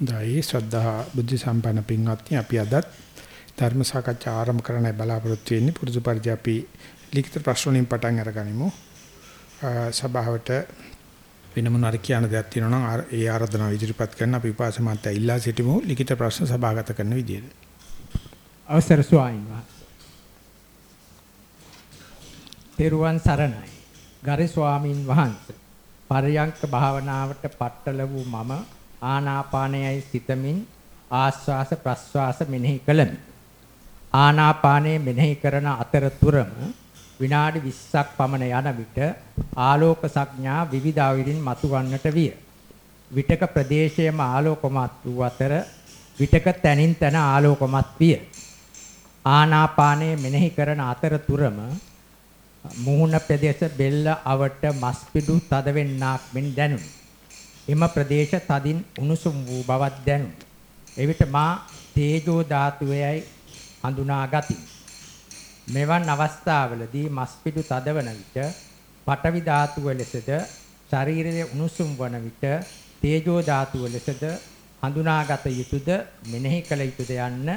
දෛ ශ්‍රද්ධා බුද්ධ සම්පන්න පින්වත්නි අපි අදත් ධර්ම සාකච්ඡා ආරම්භ කරන්නයි බලාපොරොත්තු වෙන්නේ පුරුදු පරිදි අපි ලිඛිත ප්‍රශ්න වලින් පටන් අරගනිමු සභාවට වෙන මොනාරි කියන දෙයක් තියෙනවා නම් ඒ ආරාධනාව ඉදිරිපත් කරන්න අපි උපාස මාත්‍ය ඉල්ලා සිටිමු ලිඛිත ප්‍රශ්න සභාගත කරන විදියට අවසර ස්වාමීන් වහන්සේ. තෙරුවන් සරණයි. ගරු ස්වාමින් වහන්සේ. පරයන්ක භාවනාවට පట్టල වූ මම ආනාපානයයි සිතමින් ආස්වාස ප්‍රස්වාස මෙනෙහි කළමි. ආනාපානය මෙනෙහි කරන අතරතුරම විනාඩි 20ක් පමණ යන විට ආලෝක සංඥා විවිධ අවිරින් මතුවන්නට විය. විටක ප්‍රදේශයේම ආලෝකමත් වූ අතර විටක තනින් තන ආලෝකමත් විය. ආනාපානය මෙනෙහි කරන අතරතුරම මුහුණ ප්‍රදේශ බෙල්ල අවට මස්පිඩු තද වෙන්නක් මෙන් දැනුනි. එම ප්‍රදේශ තදින් උණුසුම් වූ බවක් දැනුනි. එවිට මා තේජෝ ධාතුවේයි හඳුනා ගතිමි. මෙවන් අවස්ථාවලදී මස්පිඩු තදවන විට පඨවි ධාතුව ලෙසද ශරීරයේ උණුසුම් වන විට තේජෝ ධාතුව ලෙසද හඳුනාගත යුතුයද මෙනෙහි කළ යුතුයද යන්න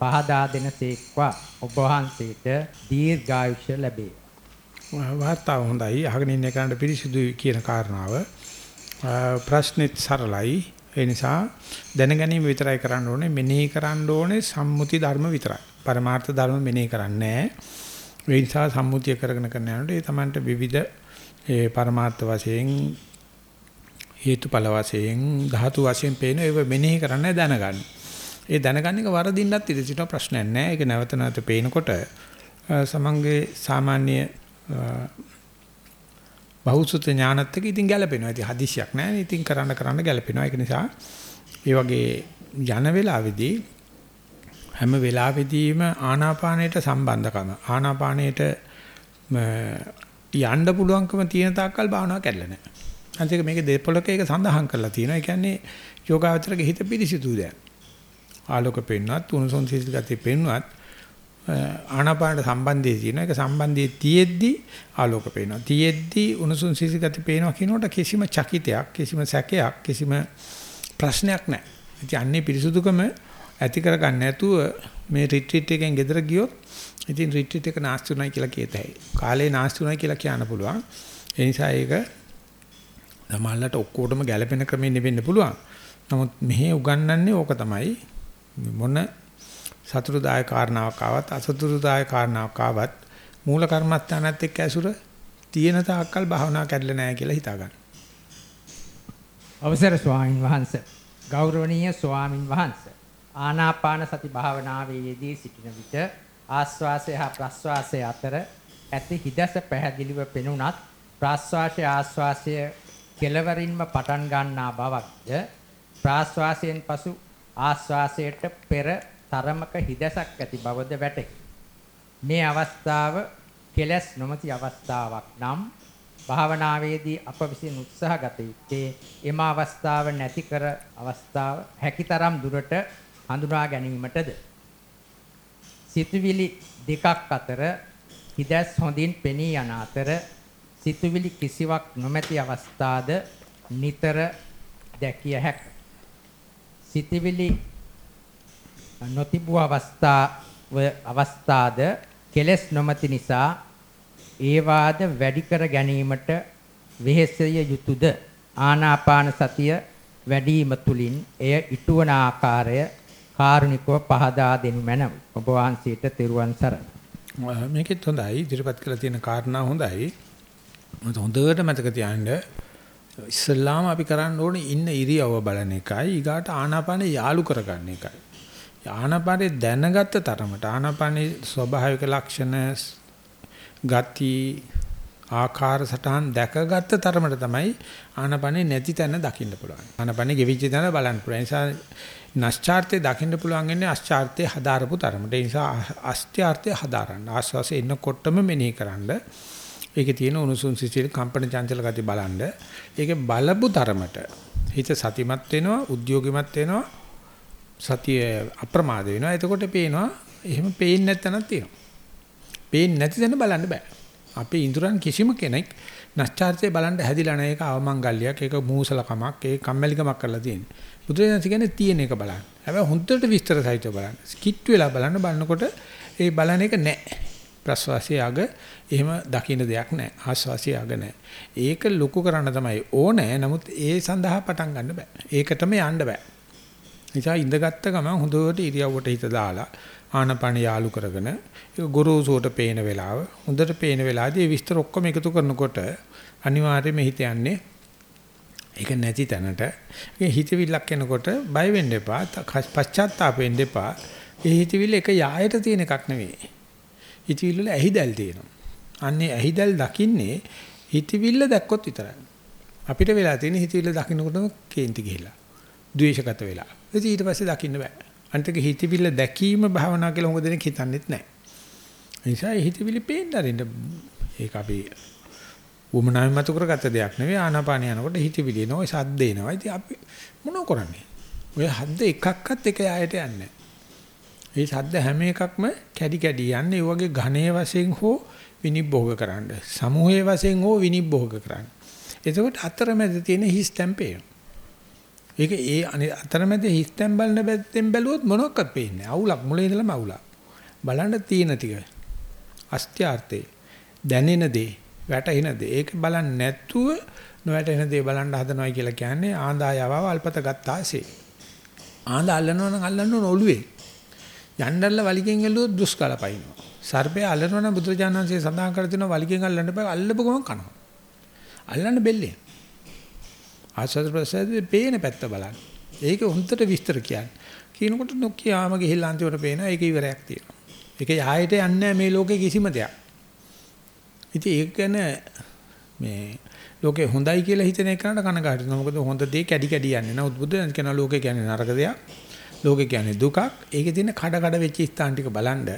පහදා දෙනසේක්වා ඔබ වහන්සේට දීර්ඝායුෂ ලැබේ. වාර්තාව හොඳයි අහගෙන ඉන්න කෙනාට පිළිසිදුයි කියන කාරණාව ප්‍රශ්නෙත් සරලයි ඒ නිසා දැනගැනීම විතරයි කරන්න ඕනේ මෙනෙහි කරන්න ඕනේ සම්මුති ධර්ම විතරයි පරමාර්ථ ධර්ම මෙනෙහි කරන්නේ නැහැ ඒ නිසා සම්මුතිය කරගෙන කරන යනකොට ඒ තමන්ට විවිධ ඒ පරමාර්ථ වශයෙන් හේතුඵල වශයෙන් ධාතු වශයෙන් පේන ඒව මෙනෙහි කරන්න දැනගන්න. ඒ දැනගන්න එක වරදින්නත් ඉතින් සිට ප්‍රශ්නයක් නැහැ. ඒක නැවත නැවත පේනකොට සමංගේ සාමාන්‍ය බහුසුත ඥානත් එක්ක ඉතින් ගැලපෙනවා. ඉතින් හදිසියක් නැහැ. ඉතින් කරන්න කරන්න ගැලපෙනවා. ඒක නිසා ඒ වගේ යන වෙලාවේදී හැම වෙලාවෙදීම ආනාපානයට සම්බන්ධකම ආනාපානයට යන්න පුළුවන්කම තියෙන තාක්කල් භාවනාව කැඩලා නැහැ. අන්තික මේක දෙපොලක ඒක සඳහන් කරලා තියෙනවා. ඒ කියන්නේ යෝගාවචරගේ හිත පිරිසිදු දැන්. ආලෝක පෙන්වත්, උණුසුම් සීසල් ගතිය පෙන්වත් ආනාපානට සම්බන්ධයේ තියෙන එක සම්බන්ධයේ තියෙද්දි ආලෝක පේනවා. තියෙද්දි උණුසුම් සීසල් ගතිය පේනවා කියනකොට කිසිම චකිතයක්, කිසිම සැකයක්, කිසිම ප්‍රශ්නයක් නැහැ. ඉතින් අන්නේ පිරිසුදුකම ඇති කරගන්න නැතුව මේ රිට්‍රීට් එකෙන් ගෙදර ගියොත් ඉතින් රිට්‍රීට් එක නාස්ති උනායි කියලා කියත හැකියි. කාලේ නාස්ති උනායි කියලා කියන්න පුළුවන්. ඒ නිසා ඒක තමයිලට ඔක්කොටම ගැළපෙන ක්‍රමෙ නෙවෙන්න පුළුවන්. නමුත් මෙහි උගන්වන්නේ ඕක තමයි. මොන සතුරුදායක කාරණාවක් ආවත් අසතුරුදායක කාරණාවක් ආවත් මූල කර්මස්ථානත් එක්ක ඇසුර තියෙන තාක්කල් භාවනා කැඩලා නැහැ කියලා හිතා ගන්න. අවසර ස්වාමින් වහන්සේ ගෞරවනීය ස්වාමින් වහන්සේ ආනාපාන සති භාවනාවේ යෙදී සිටින විට ආස්වාසය හා ප්‍රස්වාසය අතර ඇති හිදස පැහැදිලිව පෙනුනත් ප්‍රස්වාසය ආස්වාසය කෙලවරින්ම පටන් ගන්නා බවක්ද ප්‍රාශ්වාසයෙන් පසු ආශ්වාසයට පෙර තරමක හිදසක් ඇති බවද වැටහි. මේ අවස්ථාව කෙලස් නොමැති අවස්ථාවක් නම් භාවනාවේදී අප විසින් උත්සාහ ගත යුත්තේ එම අවස්ථාව නැති කර අවස්ථාව හැකිතරම් දුරට හඳුනා ගැනීමටද සිතුවිලි දෙකක් අතර හිදස් හොඳින් පෙනී යන අතර සිතුවිලි කිසිවක් නොමැති අවස්ථාද නිතර දැකිය හැක. සිතුවිලි නොතිබූ අවස්ථාව අවස්ථාද කෙලස් නොමැති නිසා ඒවාද වැඩි කර ගැනීමට වෙහෙසය යුතුයද ආනාපාන සතිය වැඩිම තුලින් එය ඉටුවන ආකාරය කාරුණිකව පහදා දෙනු මැනව. ඔබ වහන්සේට තෙරුවන් සරණයි. මේකෙත් හොඳයි ඉදිරිපත් කරලා තියෙන කාරණා හොඳයි. මොකද හොඳට මතක තියාගන්න ඉස්සල්ලාම අපි කරන්න ඕනේ ඉන්න ඉරියව්ව බලන එකයි ඊගාට ආනාපානේ යාලු කරගන්න එකයි. ආනාපානේ දැනගත්ත තරමට ආනාපානේ ස්වභාවික ලක්ෂණ ගති ආකාර සටහන් දැකගත්ත තරමට තමයි ආනාපානේ නැති තැන දකින්න පුළුවන්. ආනාපානේ ගෙවිච්ච තැන බලන්න පුළුවන්. ඒ නිසා නැස්චාර්ත්‍ය දකින්න පුළුවන් ඉන්නේ අස්චාර්ත්‍ය හදාරපු තරමට. ඒ නිසා අස්ත්‍යාර්ත්‍ය හදාරන්න. ආස්වාසේ එන්නකොටම මෙනෙහි කරන්න. ඒකේ තියෙන උණුසුම් සිසිල් කම්පන චංචල ගති බලන්න. ඒකේ බලපු තරමට හිත සතිමත් වෙනවා, උද්‍යෝගිමත් වෙනවා. සතිය අප්‍රමාද වෙනවා. එතකොට පේනවා එහෙම පේන්නේ නැත්තනක් තියෙනවා. පේන්නේ නැති තැන බලන්න බෑ. අපේ ඉඳුරන් කිසිම කෙනෙක් නැස්චාර්ත්‍ය බලන්න හැදිලා නැහැ. ඒක අවමංගල්‍යයක්, ඒක මූසලකමක්, ඒක කම්මැලිකමක් කරලා තියෙන්නේ. බුදුරජාණන් කියන්නේ තියෙන එක බලන්න. හැබැයි හොඳට විස්තර සහිතව බලන්න. ස්කිට් වෙලා බලන්න බලනකොට ඒ බලන එක නැහැ. ප්‍රස්වාසයේ අග එහෙම දකින්න දෙයක් නැහැ. ආස්වාසයේ අග නැහැ. ඒක ලොකු කරන්න තමයි ඕනේ. නමුත් ඒ සඳහා පටන් ගන්න බෑ. ඒකටම යන්න බෑ. නිසා ඉඳගත්ත ගමන් හොඳට ඉරියව්වට හිත දාලා ආනපන යාලු කරගෙන ඒක ගොරෝසුවට පේන වෙලාව හොඳට පේන වෙලාවදී විස්තර ඔක්කොම එකතු කරනකොට අනිවාර්යයෙන්ම හිත යන්නේ ඒක නැති තැනට. ඒ හිතවිල්ලක් එනකොට බය වෙන්න එපා පශ්චාත්තාප වෙන්න එපා. ඒ හිතවිල්ල එක යායට තියෙන එකක් නෙවෙයි. හිතවිල්ල වල ඇහිදල් තියෙනවා. අන්නේ ඇහිදල් දකින්නේ හිතවිල්ල දැක්කොත් විතරයි. අපිට වෙලා තියෙන හිතවිල්ල දකින්නකොටම කේන්ති ගිහිලා ද්වේෂගත වෙලා ඊට පස්සේ දකින්න බෑ අන්තික හිතවිල්ල දැකීම භාවනා කියලා මොකද දෙනෙක් හිතන්නේත් නැහැ. ඒ නිසා හිතවිලි පේන්න අරින්න ඒක අපි වුමනාවෙන් මතු කරගත්ත දෙයක් නෙවෙයි ආනාපාන යනකොට හිතවිලි එනවා, සද්ද එනවා. ඉතින් අපි මොනව කරන්නේ? ඔය හද්ද එකක්වත් එක යායට යන්නේ මේ සද්ද හැම එකක්ම කැඩි කැඩි යන්නේ ඒ වගේ ඝනයේ වශයෙන් හෝ විනිභෝග කරන්න. සමූහයේ වශයෙන් හෝ විනිභෝග කරන්න. එතකොට අතරමැද තියෙන හිස් තැම්පේ. ඒක ඒ අතරමැද හිස්තැන් බලන පැත්තෙන් බැලුවොත් මොනවත් පේන්නේ නැහැ. අවුලක් මුලින් ඉඳලම අවුලක්. බලන්න තියෙන ටික. අස්ත්‍යාර්ථේ දැනෙන දේ, වැටෙන දේ. ඒක බලන්නේ නැතුව නොවැටෙන දේ බලන්න හදනවයි කියලා කියන්නේ ආඳායව අල්පත ගත්තාසේ. ආඳ අල්ලනවා නම් අල්ලන්න ඕන ඔළුවේ. යන්නල්ල වලිගෙන් ඇල්ලුවොත් දුෂ්කල පයින්නවා. සර්පය අල්ලනවා නම් බුදුරජාණන්සේ සඳහන් කර තියෙනවා වලිගෙන් අල්ලන්න බෑ අල්ලපු ගමන් කනවා. අල්ලන්න බෙල්ලේ. ආස්වාද ප්‍රසද්දේ පේන පැත්ත බලන්න. ඒක හොඳට විස්තර කියන්නේ. කියනකොට නොකියාම ගිහිල්ලා අන්තිමට පේනවා ඒක ඉවරයක් තියෙනවා. ඒක යහයට යන්නේ මේ ලෝකේ කිසිම දෙයක්. ඉතින් ඒක ගැන මේ ලෝකේ හොඳයි කියලා හිතන එකනට කනගාටු වෙනවා. මොකද හොඳ දේ කැඩි කැඩි යන්නේ. නමුත් බුදුන් කියන ලෝකේ කියන්නේ නරක දෙයක්. ලෝකේ කියන්නේ දුකක්. ඒකේ තියෙන කඩ කඩ වෙච්ච ස්ථාන ටික බලන්න.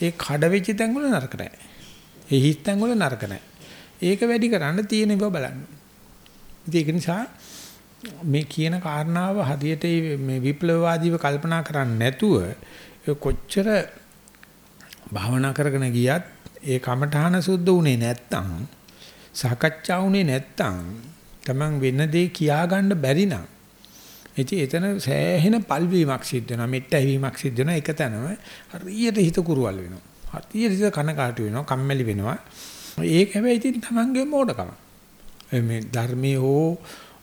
ඒ කඩ වෙච්ච තැන් වල නරක නැහැ. ඒ හිස් තැන් වල නරක නැහැ. ඒක වැඩි කරන්න තියෙන බව බලන්න. ඒක නිසා මේ කියන කාරණාව හදියට මේ විප්ලවවාදීව කල්පනා කරන්නේ නැතුව කොච්චර භාවනා කරගෙන ගියත් ඒ කමඨාන සුද්ධ උනේ නැත්තම් සාකච්ඡා උනේ නැත්තම් Taman වෙන දේ කියා ගන්න බැරි නම් ඉතින් එතන සෑහෙන පල්වීමක් සිද්ධ වෙනවා මෙට්ට ඇවීමක් සිද්ධ වෙනවා. එක තැනම හරියට හිත කුරුවල් වෙනවා. හරියට හිත කනකාටු වෙනවා කම්මැලි වෙනවා. ඒක හැබැයි ඉතින් Tamanගේ මෝඩකම මේ ධර්මයේ හෝ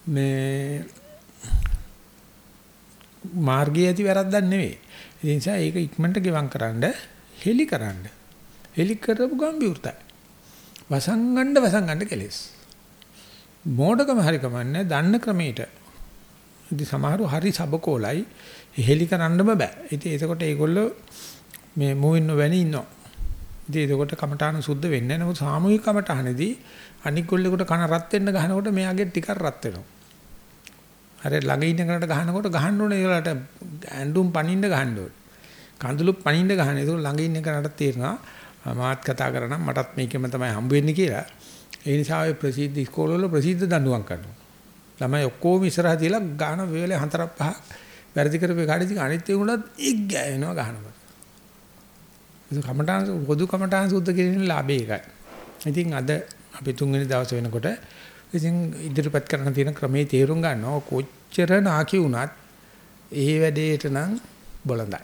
මේ මාර්ගයේ ඇති වැරද්දක් නෙවෙයි. ඒ නිසා ඒක ඉක්මනට ගෙවම් කරන්න හෙලි කරන්න. හෙලි කරපු ගම්බිවෘතයි. වසංගණ්ඩ වසංගණ්ඩ කෙලෙස්. මෝඩකම හරි කමන්නේ දන්න ක්‍රමයට. ඉතින් සමහරව හරි සබකෝලයි හෙලි කරන්නම බෑ. ඉතින් එතකොට ඒගොල්ලෝ මේ මොවින්න වැනි ඉන්නවා. ඉතින් එතකොට කමඨාන සුද්ධ වෙන්නේ නැහැ. නමුත් සාමූහික කමඨානේදී අනික් කොල්ලෙකුට කන රත් වෙන්න ගහනකොට මෙයාගේ ටිකක් රත් වෙනවා. අර ළඟ ඉන්න කෙනාට ගහනකොට ගහන්න ඕනේ ඒලට ඇඬුම් පනින්න ගහන්න ඕනේ. කඳුළු පනින්න ගහන. ඒක ළඟ ඉන්න කෙනාට තේරෙනවා මාත් කතා කරනම් මටත් මේකෙම තමයි හම්බ වෙන්නේ කියලා. ඒ නිසා ඔය ප්‍රසිද්ධ ඉස්කෝලවල ප්‍රසිද්ධ දඬුවම් කරනවා. ළමයි ඔක්කොම ඉස්සරහ තියලා ගාන වේලේ හතරක් පහක් වැරදි කරපේ කාඩේ අනිත් ඒගොල්ලොත් එක් ගෑවෙනවා ගහනකොට. ඒක කමඨාන් පොදු කමඨාන් සුද්ධ කිරීමේ ලාභය ඒකයි. ඉතින් අද අපි තුන්වෙනි දවසේ වෙනකොට ඉතින් ඉදිරිපත් කරන්න තියෙන ක්‍රමේ තේරුම් ගන්නවා කොච්චර නාකි වුණත් ඒ වැඩේට නම් බොළඳයි.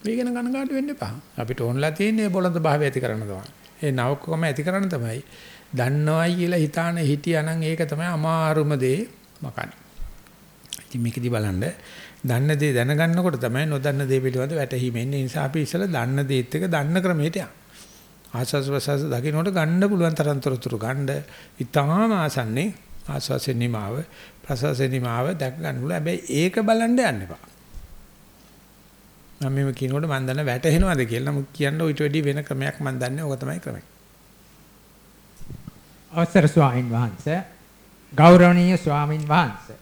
මේකන කනගාටු වෙන්න එපා. අපිට ඕනලා තියෙන්නේ බොළඳ භාවය ඇති කරන්න තමයි. ඒ නවකම ඇති කරන්න තමයි. දන්නවයි කියලා හිතාන හිටියානම් ඒක තමයි අමාරුම දේ මකන්නේ. ඉතින් මේකදී බලන්න දන්න දේ දැනගන්නකොට තමයි නොදන්න දේ පිළිබඳ වැටහීම එන්නේ. ඒ නිසා අපි ඉස්සෙල්ලා දන්න දේත් එක දන්න ක්‍රමයට යන්න. ආස්වාස් ප්‍රසවාස දකින්නට ගන්න පුළුවන් තරම් තොරතුරු ගන්න. ඉතාම ආසන්නේ ආස්වාසේ නිමාව ප්‍රසවාසේ නිමාව දැක ගන්න පුළුවන්. හැබැයි ඒක බලන්න යන්න එපා. මම මේ කියනකොට මම දන්න වැටහෙනවද කියලා නමුත් කියන්න ඊට වැඩි වෙන ක්‍රමයක් මම දන්නේ ඕක තමයි ක්‍රමය. අවසර ස්වාමින් වහන්සේ ගෞරවනීය ස්වාමින් වහන්සේ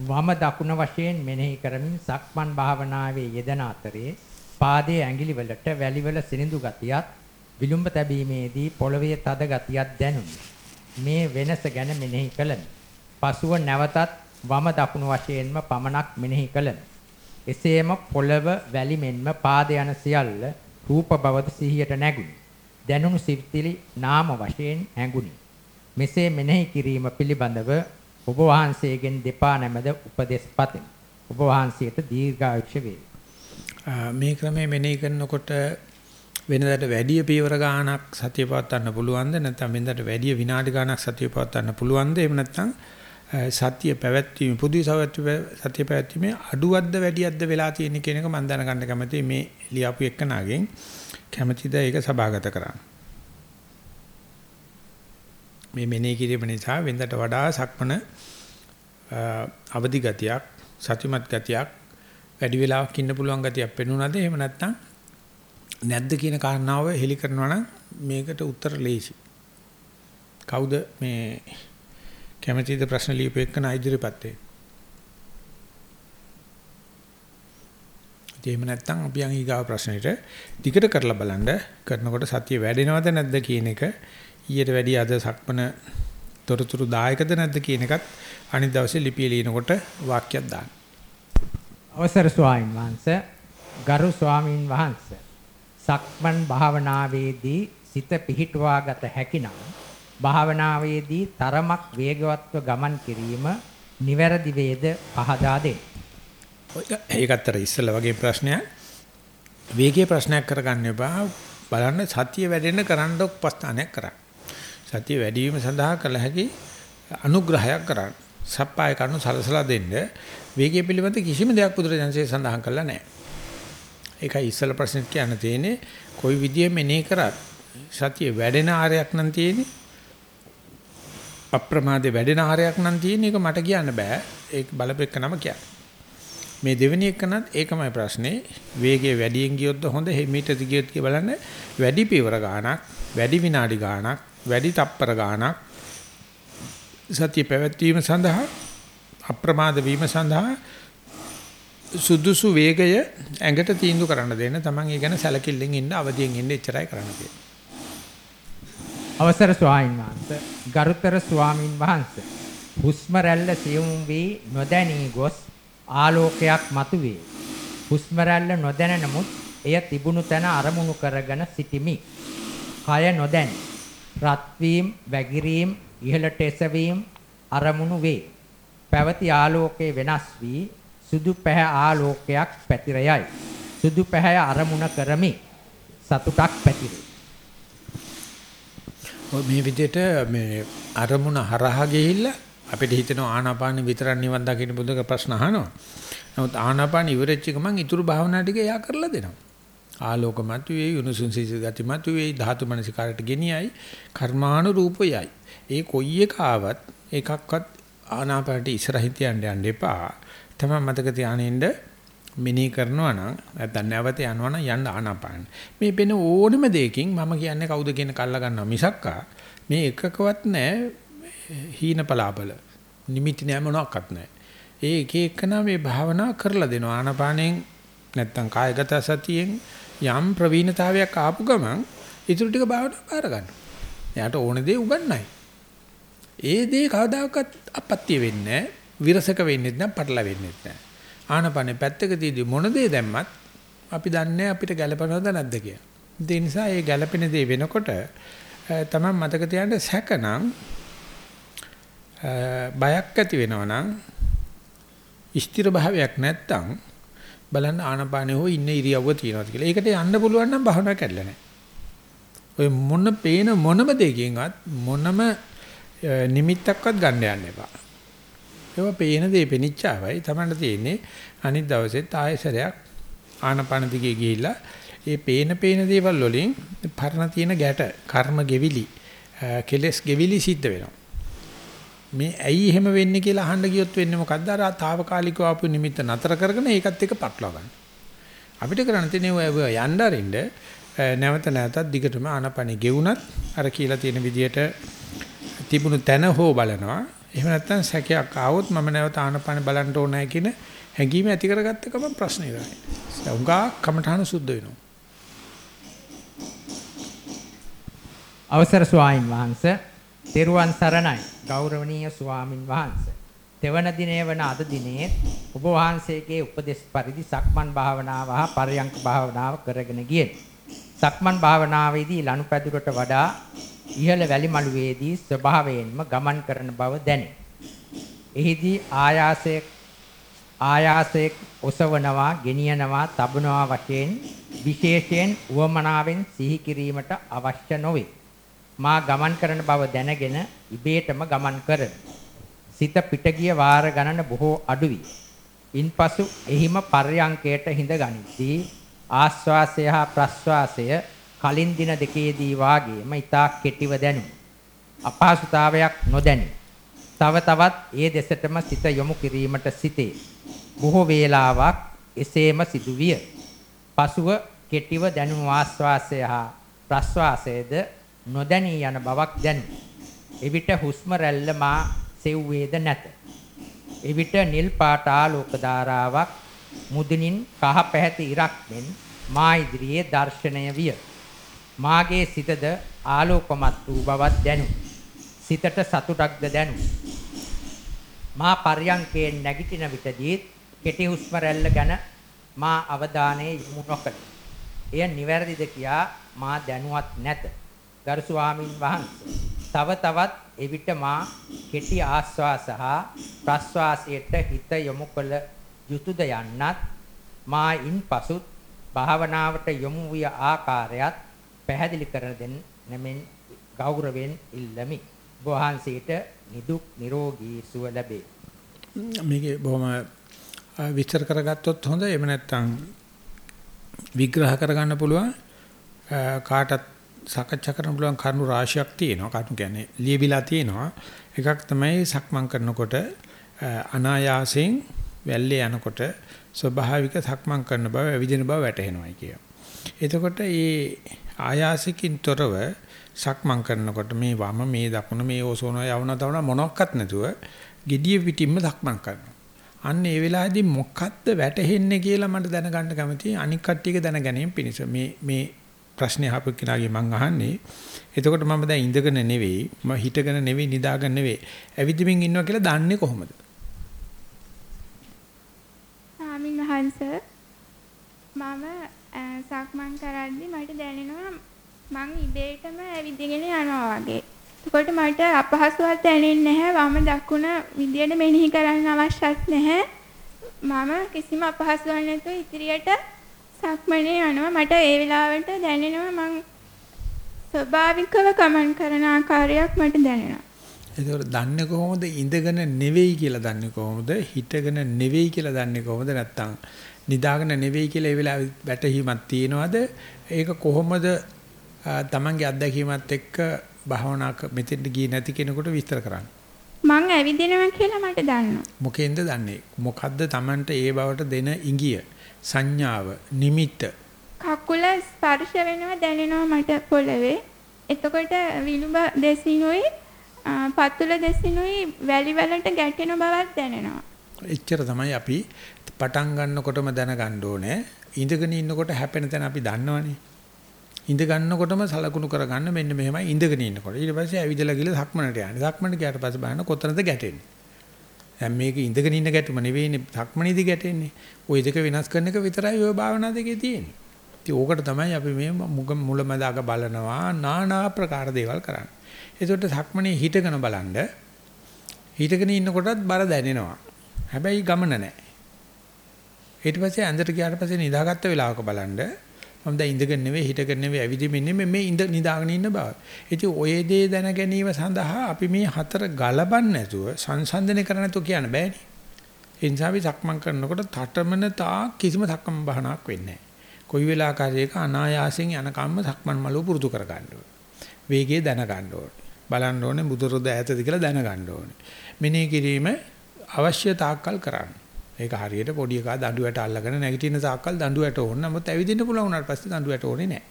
වම දකුණ වශයෙන් මෙනෙහි කරමින් සක්මන් භාවනාවේ යෙදෙන අතරේ පාදයේ ඇඟිලි වලට වැලි වල සිනිඳු ගතියත් විලුඹ තැබීමේදී පොළවේ තද ගතියක් දැනුනි. මේ වෙනස ගැන මෙනෙහි කළමි. පසුව නැවතත් වම දකුණු වශයෙන්ම පමණක් මෙනෙහි කළමි. එසේම පොළව වැලි මෙන්ම පාද යන සියල්ල රූප බවද සිහියට නැගුණි. දැනුණු සිතිලි නාම වශයෙන් හැඟුණි. මෙසේ මෙනෙහි කිරීම පිළිබඳව ඔබ වහන්සේගෙන් දෙපා නැමද උපදෙස් පතමි. ඔබ වහන්සේට දීර්ඝායුෂ වේවා. මේ ක්‍රමයේ මෙනෙහි කරනකොට වෙනදාට වැඩි පියවර ගාණක් සතිය පවත්වන්න පුළුවන්ද? නැත්නම් වෙනදාට වැඩි විනාඩි ගාණක් සතිය පවත්වන්න පුළුවන්ද? එහෙම නැත්නම් සතිය පැවැත්වීම පුදුයි සතිය පැවැත්වීමේ අඩුවක්ද වැඩියක්ද වෙලා තියෙන කියන එක මම දැනගන්න කැමතියි. මේ ලියාපු එක්කනාගෙන් කැමතිද ඒක සභාගත කරන්න. මේ මෙනෙහි කිරීම නිසා වෙනදට වඩා සක්මන අවදි ගතියක් සතිමත් ගතියක් වැඩි වෙලාවක් ඉන්න පුළුවන් ගතියක් පෙනුනද එහෙම නැත්නම් නැද්ද කියන කාරණාව හෙලි කරනවා නම් මේකට උත්තර ලේසි කවුද මේ කැමැතිද ප්‍රශ්න ලියපු එක්කන ඉදිරියපත් වෙන්න. එහෙම නැත්නම් අපි යන් ඊගාව ප්‍රශ්නෙට දිගට කරලා බලන්න කරනකොට සතිය වැඩෙනවද නැද්ද කියන එක ඊට වැඩිය අද සක්මන තොරතුරු දායකද නැද්ද කියන එකත් අනිත් දවසේ ලිපිය ලියනකොට වාක්‍යයක් දාන්න. අවසර ස්වාමීන් වහන්සේ ගරු ස්වාමීන් වහන්සේ සක්මන් භාවනාවේදී සිත පිහිටුවා ගත හැකිනම් භාවනාවේදී තරමක් වේගවත්ව ගමන් කිරීම නිවැරදි වේද පහදා දෙන්න. ඒකත්තර ඉස්සෙල්ලා වගේ ප්‍රශ්නයක් වේගයේ ප්‍රශ්නයක් කරගන්න එපා බලන්න සතිය වැඩෙන්න කරන්න උපස්ථානයක් කරන්න. සතිය වැඩි වීම සඳහා කළ හැකි අනුග්‍රහයක් කරන්න. සප්පාය කරනු සලසලා දෙන්න වේගය පිළිබඳ කිසිම දෙයක් බුදුරජාන්සේ සඳහන් කළා නැහැ. ඒකයි ඉස්සෙල්ලා ප්‍රශ්නෙත් කියන්න තියෙන්නේ කොයි විදියෙ මෙනේ කරත් සතිය වැඩෙන ආරයක් නම් තියෙන්නේ අප්‍රමාදේ වැඩෙන ආරයක් නම් තියෙන එක මට කියන්න බෑ. ඒක බලපෙන්න නම කියන්න. මේ දෙවෙනි එකනත් ඒකමයි ප්‍රශ්නේ. වේගය වැඩියෙන් ගියොත්ද හොඳ හිමීටද ගියොත් කිය බලන්න වැඩි පියවර ගාණක්, වැඩි විනාඩි ගාණක්, වැඩි තප්පර ගාණක් සතිය පැවැත්වීම සඳහා අප්‍රමාද වීම සඳහා සුදුසු වේගය ඇඟට තීන්දුව කරන්න දෙන්න. Taman ඒ ගැන සැලකිල්ලෙන් ඉන්න අවදියෙන් ඉන්න එච්චරයි කරන්න තියෙන්නේ. අවසර ස්වාමීන් වහන්සේ. ගරුතර ස්වාමින් වහන්සේ. හුස්ම රැල්ල සියුම් වී නොදැනී ගොස් ආලෝකයක් මතුවේ. හුස්ම රැල්ල නොදැන නමුත් එය තිබුණු තැන අරමුණු කරගෙන සිටිමි. කය නොදැනි. රත් වීම වැగిරීම ඉහළට එසවීම අරමුණු වේ. පැවති ආලෝකයේ වෙනස් වී සුදු පැහැ ආලෝකයක් පැතිර යයි සුදු පැහැ අරමුණ කරමි සතුටක් පැතිරේ මේ විදිහට මේ අරමුණ හරහා ගිහිල්ලා අපිට හිතෙනවා ආනාපාන විතරක් නිවන් දකින්න බුදුක ප්‍රශ්න අහනවා. නමුත් ආනාපාන ඉවරෙච්ච ගමන් ඊතුරු භාවනා ටික එයා කරලා දෙනවා. ආලෝක මතුවේ යුනුසුන් සිසි ගති මතුවේ ධාතු මනසිකාරට ගෙනියයි කර්මානු රූපයයි. ඒ කොයි එක ආවත් එකක්වත් ආනාපානට ඉස්සරහින් තියන්න යන්න එපා. තමයි මතක තියානින්න මිනී කරනවා නම් නැත්නම් නැවත යනවා නම් යන්න ආනාපාන. මේ වෙන ඕනම දෙයකින් මම කියන්නේ කවුද කියන කල්ලා ගන්නවා මිසක්කා මේ එකකවත් නැහැ හීන පලාපල. නිමිති නෑ මොනවත් නැහැ. ඒ එක එකනා මේ භාවනා කරලා දෙනවා ආනාපානෙන් නැත්නම් කායගත සතියෙන් යම් ප්‍රවීණතාවයක් ආපු ගමන් ඊටු ටික භාවනා බාර ගන්නවා. එයාට ඕන දේ උගන්නයි. ඒ දේ කවදාකවත් අපත්‍ය වෙන්නේ නැහැ. විරසක වෙන්නේ නැහැ, පටල වෙන්නේ නැහැ. ආනපනේ පැත්තක තියදී මොන දේ දැම්මත් අපි දන්නේ අපිට ගැළපෙනවද නැද්ද කියලා. ඒ නිසා මේ ගැළපෙන දේ වෙනකොට තමයි මතක තියාගන්න සැකනම් බයක් ඇති වෙනවා නම් ස්ථිර භාවයක් නැත්තම් බලන්න ආනපානේ හෝ ඉන්න ඉරියව්ව තියෙනවද කියලා. ඒකට යන්න පුළුවන් නම් භාවනාවක් කැඩලා නැහැ. ඔය මොන පේන මොනම දෙයකින්වත් මොනම නිමිත්තක්වත් ගන්න යන්න එපා. ඒවා පේන දේ පෙනිච්චාවයි. තමයි තියෙන්නේ අනිත් දවසෙත් ආයෙසරයක් ආනපන දිගේ ගිහිල්ලා ඒ පේන පේන දේවල් වලින් පරණ තියෙන ගැට කර්ම ගෙවිලි කෙලස් ගෙවිලි සිද්ධ වෙනවා. මේ ඇයි එහෙම වෙන්නේ කියලා අහන්න ගියොත් වෙන්නේ මොකද්ද? අර తాවකාලිකව ආපු නිමිත්ත නතර කරගෙන ඒකත් එක්ක පටලවා ගන්න. අපිට කරන්න තියෙන්නේ ඔය යන්න අරින්න නැවත නැවතත් දිගටම ආනපනෙ ගෙවුනත් අර කියලා තියෙන විදියට තිබුණු තැන හෝ බලනවා. එහෙම නැත්නම් සැකයක් ආවොත් මම නැවත ආනපාන බලන්න ඕනෑ කියන හැඟීම ඇති කරගත්ත ගමන් ප්‍රශ්න ඉවරයි. උංගා කමඨාන සුද්ධ වෙනවා. අවසර ස්වාමින් වහන්සේ තෙරුවන් සරණයි ගෞරවනීය ස්වාමින් වහන්සේ. තෙවන දිනේ වන අද දිනේ ඔබ වහන්සේගේ උපදෙස් පරිදි සක්මන් භාවනාව හා පරයන්ක භාවනාව කරගෙන ගියේ. සක්මන් භාවනාවේදී ලනුපැදුරට වඩා ඉහළ වැලි මළුවේදී ස්වභාවයෙන්ම ගමන් කරන බව දැනේ. එහිදී ආයාසයේ ආයාසයේ ඔසවනවා, ගෙනියනවා, තබනවා වශයෙන් විශේෂයෙන් උවමනාවෙන් සිහි කිරීමට අවශ්‍ය නොවේ. මා ගමන් කරන බව දැනගෙන ඉබේටම ගමන් කරමි. සිත පිට ගිය වාර ගණන බොහෝ අඩුවි. ඉන්පසු එහිම පර්යංකයට හිඳ ගනිද්දී ආශ්වාසය හා ප්‍රශ්වාසය කලින් දින දෙකේදී වාගේම ඊතා කෙටිව දැනුනි. අපහසුතාවයක් නොදැනි. තව තවත් ඒ දෙසටම සිත යොමු කිරීමට සිටේ. බොහෝ වේලාවක් එසේම සිදුවිය. පසුව කෙටිව දැනුණු ආශ්වාසය හා ප්‍රශ්වාසයේද නොදැනී යන බවක් දැනුනි. එවිට හුස්ම රැල්ල මා සෙව්වේද නැත. එවිට නිල් පාට ආලෝක ධාරාවක් මුදිනින් කහ පැහැති ඉරක් මෙන් මා ඉදිරියේ දර්ශනය විය. මාගේ සිතද ආලෝකමත් වූ බවක් දැනුනි. සිතට සතුටක්ද දැනුනි. මා පර්යංකයෙන් නැගිටින විටදී කෙටි හුස්ම රැල්ල ගැන මා අවධානය යොමු නොකළ. එය නිවැරදිද කියා මා දැනුවත් නැත. ගරු ස්වාමින් වහන්සේ තව තවත් එවිට මා කෙටි ආස්වාස හා ප්‍රස්වාසයට හිත යොමු කළ යුතුයද යන්නත් මා ඉන්පසුත් භාවනාවට යොමු විය ආකාරයත් පැහැදිලි කර දෙන්න නැමෙන් ගෞරවයෙන් ඉල්ලමි. වහන්සේට නිදුක් නිරෝගී සුව ලැබේ. මේකේ බොහොම විස්තර කරගත්තොත් හොඳ එහෙම නැත්නම් විග්‍රහ කරගන්න පුළුවන් කාටත් සාකච්ඡා කරන්න පුළුවන් කරුණු රාශියක් තියෙනවා. කරුණු කියන්නේ ලියවිලා තියෙනවා. එකක් තමයි සක්මන් කරනකොට අනායාසයෙන් වැල්ලේ යනකොට ස්වභාවික සක්මන් කරන බව, ඇවිදින බව වැටහෙනවායි කිය. එතකොට මේ ආයාසිකින් තොරව සක්මන් කරනකොට මේ වම මේ දකුණ මේ ඕසෝන යවන තවන මොනක්වත් නැතුව gediya pitimma සක්මන් කරනවා. අන්න ඒ වෙලාවේදී මොකක්ද වැටහෙන්නේ කියලා මට දැනගන්න කැමතියි. අනික් කට්ටියක දැන ගැනීම පිණිස මේ මේ ප්‍රශ්නේ අහපු කෙනාගේ මං අහන්නේ. එතකොට මම දැන් ඉඳගෙන නෙවෙයි, මම හිටගෙන නෙවෙයි, නිදාගෙන නෙවෙයි. ඇවිදින්මින් ඉන්නවා කියලා දන්නේ කොහොමද? ස්වාමීන් වහන්සේ මම සක්මන් කරද්දි මට දැනෙනවා මං ඉබේටම ඇවිදගෙන යනවා වගේ. එතකොට මට අපහසුවක් දැනෙන්නේ නැහැ. වම දකුණ විදියට මෙනෙහි කරන්න අවශ්‍යත් නැහැ. මම කිසිම අපහසුවක් නැතුව ඉදිරියට සක්මනේ යනවා. මට ඒ වෙලාවට දැනෙනවා මං ස්වභාවිකව ගමන් කරන ආකාරයක් මට දැනෙනවා. ඒකෝර දන්නේ කොහොමද ඉඳගෙන නෙවෙයි කියලා දන්නේ කොහොමද හිටගෙන නෙවෙයි කියලා දන්නේ කොහොමද නැත්තම් නිදාගෙන නෙවෙයි කියලා ඒ වෙලාවේ වැටහීමක් තියෙනවද ඒක කොහොමද තමන්ගේ අත්දැකීමත් එක්ක භාවනා මෙතෙන්ට ගියේ නැති කෙනෙකුට විස්තර කරන්න. මං ඇවිදිනවා කියලා මට දන්නවා. මොකෙන්ද දන්නේ? මොකද්ද Tamanට ඒ බවට දෙන ඉඟිය, සංඥාව, නිමිත්ත? කකුල ස්පර්ශ වෙනවා දැනෙනවා මට පොළවේ. එතකොට විලුඹ දෙසිනුයි පතුල දෙසිනුයි වැලි වලට ගැටෙන බවක් දැනෙනවා. එච්චර තමයි අපි පටන් ගන්නකොටම දැනගන්න ඕනේ. ඉඳගෙන ඉන්නකොට හැපෙන තැන අපි දන්නවනේ. ඉඳ ගන්නකොටම සලකුණු කරගන්න මෙන්න මෙහෙමයි ඉඳගෙන ඉන්නකොට. ඊට පස්සේ ඇවිදලා ගිහලා සක්මනට යන්නේ. සක්මනට ගියාට පස්සේ බලන්න කොතනද ගැටෙන්නේ. දැන් මේක ඉඳගෙන ඉන්න ගැටුම නෙවෙයිනේ සක්මනේදී ගැටෙන්නේ. ওই දෙක වෙනස් කරන එක විතරයි ওই භාවනා දෙකේ තියෙන්නේ. ඉතින් ඕකට තමයි අපි මේ මුග මුලමදාග බලනවා নানা ආකාර දේවල් කරන්නේ. ඒකට සක්මනේ හිටගෙන බලන්න හිටගෙන ඉන්නකොටත් බර දැනෙනවා. හැබැයි ගමන නැහැ. ඊට පස්සේ ඇඳට ගියාට පස්සේ නිදාගත්ත වෙලාවක බලන්න මම දැන් ඉඳගෙන නෙවෙයි හිටගෙන නෙවෙයි ඇවිදින්මින් නෙවෙයි මේ ඉඳ නිදාගෙන ඉන්න බව. ඉතින් ඔය දේ දැන ගැනීම සඳහා අපි මේ හතර ගලපන්න නැතුව සංසන්දනය කරන්න නැතුව කියන්න බෑනේ. ඒ නිසා අපි සක්මන් කරනකොට තටමන තා කිසිම සක්මන් බහනාවක් වෙන්නේ නැහැ. කොයි වෙලාවකරයක අනායාසයෙන් යන කම්ම සක්මන් මළුව පුරුදු කර ගන්න ඕනේ. වේගය දැන ගන්න ඕනේ. බලන්න ඕනේ බුදුරොද ඈතද කියලා දැන ගන්න ඕනේ. මෙනෙහි කිරීම අවශ්‍ය තාක්කල් කරන්න. ඒක හරියට පොඩි එකා දඬුවට අල්ලගෙන නැගිටින සාකල් දඬුවට ඕන. නමුත් ඇවිදින්න පුළුවන් වුණාට පස්සේ දඬුවට ඕනේ නැහැ.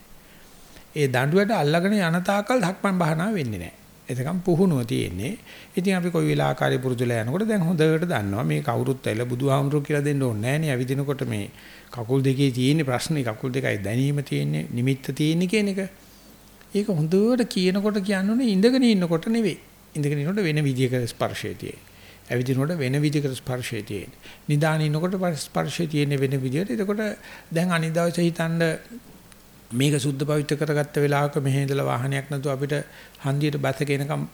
ඒ දඬුවට අල්ලගෙන යන තාකල් ධක්මන් බහනා වෙන්නේ නැහැ. එතකම් පුහුණුව තියෙන්නේ. ඉතින් අපි කොයි වෙලාවකාරී පුරුදුලා යනකොට දැන් හොඳට දන්නවා මේ කවුරුත් ඇවිල්ලා බුදුහාමුදුරුවෝ කියලා දෙන්න ඕනේ නැහැ නේ. ඇවිදිනකොට මේ කකුල් දෙකේ තියෙන ප්‍රශ්නේ කකුල් දෙකයි දැනීම තියෙන්නේ නිමිත්ත තියෙන්නේ කියන එක. ඒක හොඳට කියනකොට කියන්නේ ඉඳගෙන ඉන්නකොට නෙවෙයි. ඉඳගෙන ඉන්නකොට වෙන විදියක ස්පර්ශය තියෙන්නේ. ඇවිදිනකොට වෙන විදිහකට ස්පර්ශය තියෙන්නේ. නිදාන ඉන්නකොට ස්පර්ශය තියෙන්නේ වෙන විදිහට. එතකොට දැන් අනිත් දවසේ හිතන්න මේක සුද්ධ පවිත්‍ර කරගත්ත වෙලාවක මෙහෙ ඉඳලා වාහනයක් නැතුව අපිට හන්දියට බස් එක එනකම්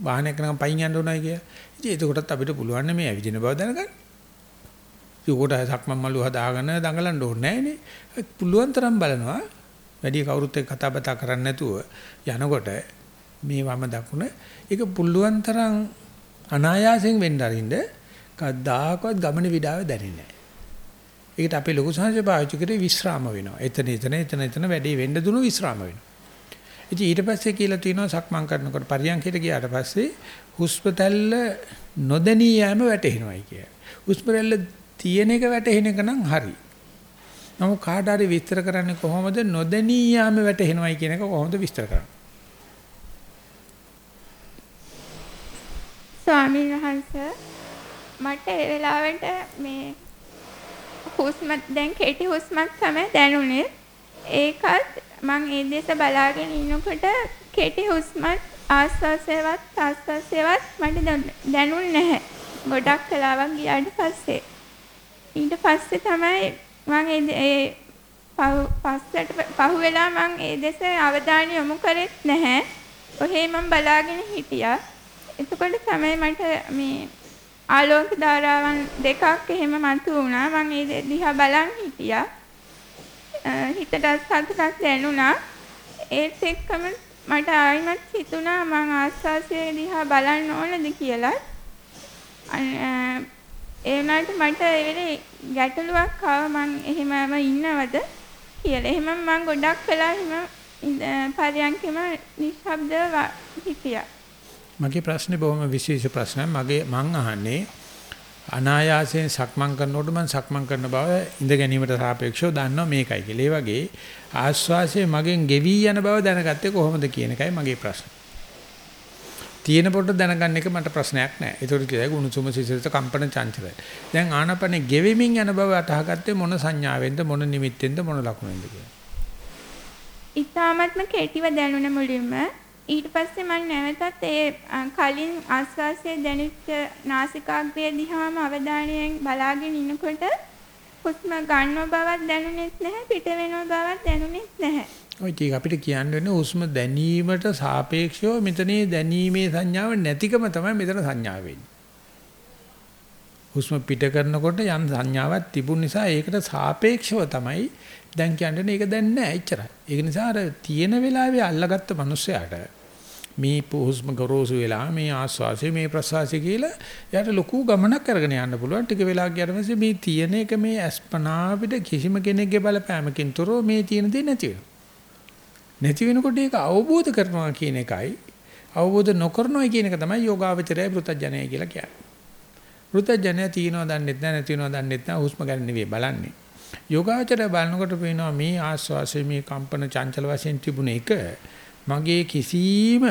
වාහනයක් එනකම් පයින් යන්න ඕනයි කිය. ඉතින් එතකොටත් අපිට පුළුවන් මේ ඇවිදින බව දැනගන්න. ඒකට සක්මන් මල්ලු හදාගෙන දඟලන්න ඕනේ නෑනේ. පුළුවන් තරම් බලනවා. වැඩි කවුරුත් එක්ක කතා බතා කරන්නේ නැතුව යනකොට මේ වම දකුණ ඒක පුළුවන් තරම් අනායාසයෙන් වෙන්න අරින්න කවදාකවත් ගමන විඩාව දැනෙන්නේ නැහැ. ඒකට අපේ ලොකු සංහසේ පාවිච්චි කරේ විස්්‍රාම වෙනවා. එතන එතන එතන එතන වැඩි වෙන්න දුණු විස්්‍රාම වෙනවා. ඉතින් ඊට පස්සේ කියලා තියෙනවා සක්මන් කරනකොට පරියන්කයට ගියාට පස්සේ හුස්ම තැල්ල නොදැනී යෑම වැටෙනවායි කිය. හුස්ම රැල්ල තියෙන එක වැටෙන එක නම් හරි. නමුත් කාට හරි විස්තර කරන්නේ කොහොමද නොදැනී යාම වැටෙනවයි කියන එක කොහොමද විස්තර කරන්නේ? ස්වාමීන් වහන්සේ මට ඒ වෙලාවට මේ හුස්ම දැන් කෙටි හුස්මක් තමයි දැනුනේ. ඒකත් මම ඒ දෙස බලාගෙන ඉන්නකොට කෙටි හුස්මත් ආස්වාසයවත් ආස්වාසයවත් මට දැනුන්නේ නැහැ. ගොඩක් කලාවක් ගියාට පස්සේ. ඊට පස්සේ තමයි මම ඒ පස්සට පහු වෙලා මම ඒ දෙස අවධානය යොමු කරෙත් නැහැ. ඔහේ මම බලාගෙන හිටියා. එතකොට තමයි මට මේ ආලෝක ධාරාවන් දෙකක් එහෙම මතු වුණා. මම ඒ දිහා බලන් හිටියා. හිතට සතුටක් දැනුණා. ඒත් එක්කම මට ආයිමත් හිතුණා මං ආස්වාසිය දිහා බලන්න ඕනද කියලා. ඒ වුණාට මට ඒ වෙලේ ගැටලුවක් ආවා මං එහෙමම ඉන්නවද කියලා. එහෙම මං ගොඩක් වෙලා එහෙම පරියන්කෙම නිශ්ශබ්දව හිටියා. මගේ ප්‍රශ්නේ බොහොම විශේෂ ප්‍රශ්නයක්. මගේ මං අහන්නේ අනායාසයෙන් සක්මන් කරනකොට මම සක්මන් කරන බව ඉඳ ගැනීමට සාපේක්ෂව දන්නවා මේකයි කියලා. ඒ වගේ ආස්වාසය මගෙන් ගෙවි යන බව දැනගත්තේ කොහොමද කියන එකයි මගේ ප්‍රශ්නේ. තියෙන පොට දැනගන්න එක මට ප්‍රශ්නයක් නෑ. ඒතකොට කියයි ගුණසුම සිසිලත කම්පන චංචලයි. දැන් ආනපනේ ගෙවෙමින් යන බව අටහගත්තේ මොන සංඥාවෙන්ද මොන නිමිත්තෙන්ද මොන ලකුණෙන්ද කියලා. ඊ타මත්ම කෙටිව දැනුණ මුලින්ම ඊට පස්සේ මම නැවතත් ඒ කලින් ආස්වාසය දැනෙච්ච නාසිකාග්‍රය දිහාම අවධානයෙන් බලාගෙන ඉන්නකොට හුස්ම ගන්නව බවක් දැනුනෙත් නැහැ පිට වෙනව බවක් දැනුනෙත් නැහැ. ඔය ටික අපිට කියන්න වෙන්නේ හුස්ම දැනීමට සාපේක්ෂව මෙතනේ දැනීමේ සංඥාව නැතිකම තමයි මෙතන සංඥාව වෙන්නේ. හුස්ම පිට කරනකොට යම් සංඥාවක් තිබුන නිසා ඒකට සාපේක්ෂව තමයි දැන් කියන්නේ ඒක දැන් නෑ එච්චරයි. ඒක නිසා අර තියෙන වෙලාවේ අල්ලගත්ත මිනිස්සයාට මේ හුස්ම ගොරෝසු වෙලා මේ ආස්වාසිය මේ ප්‍රසවාසය කියලා යාට ලොකු ගමනක් අරගෙන යන්න පුළුවන්. ටික වෙලාවක් ගියාට පස්සේ මේ තියෙන එක මේ අස්පනා පිට කිසිම කෙනෙක්ගේ බලපෑමකින් තොරව මේ තියෙන දේ නැති වෙනවා. නැති වෙනකොට ඒක අවබෝධ කරනවා කියන එකයි අවබෝධ නොකරනවා කියන එක තමයි යෝගාවචරය වෘතජනය කියලා කියන්නේ. වෘතජනය තියනවා දන්නෙත් නැහැ නැතිනවා දන්නෙත් නැහැ හුස්ම ගන්න නෙවෙයි බලන්නේ. යෝගාචරය බලනකොට පේනවා මේ ආස්වාසය මේ කම්පන චංචල වශයෙන් තිබුණ එක මගේ කිසිම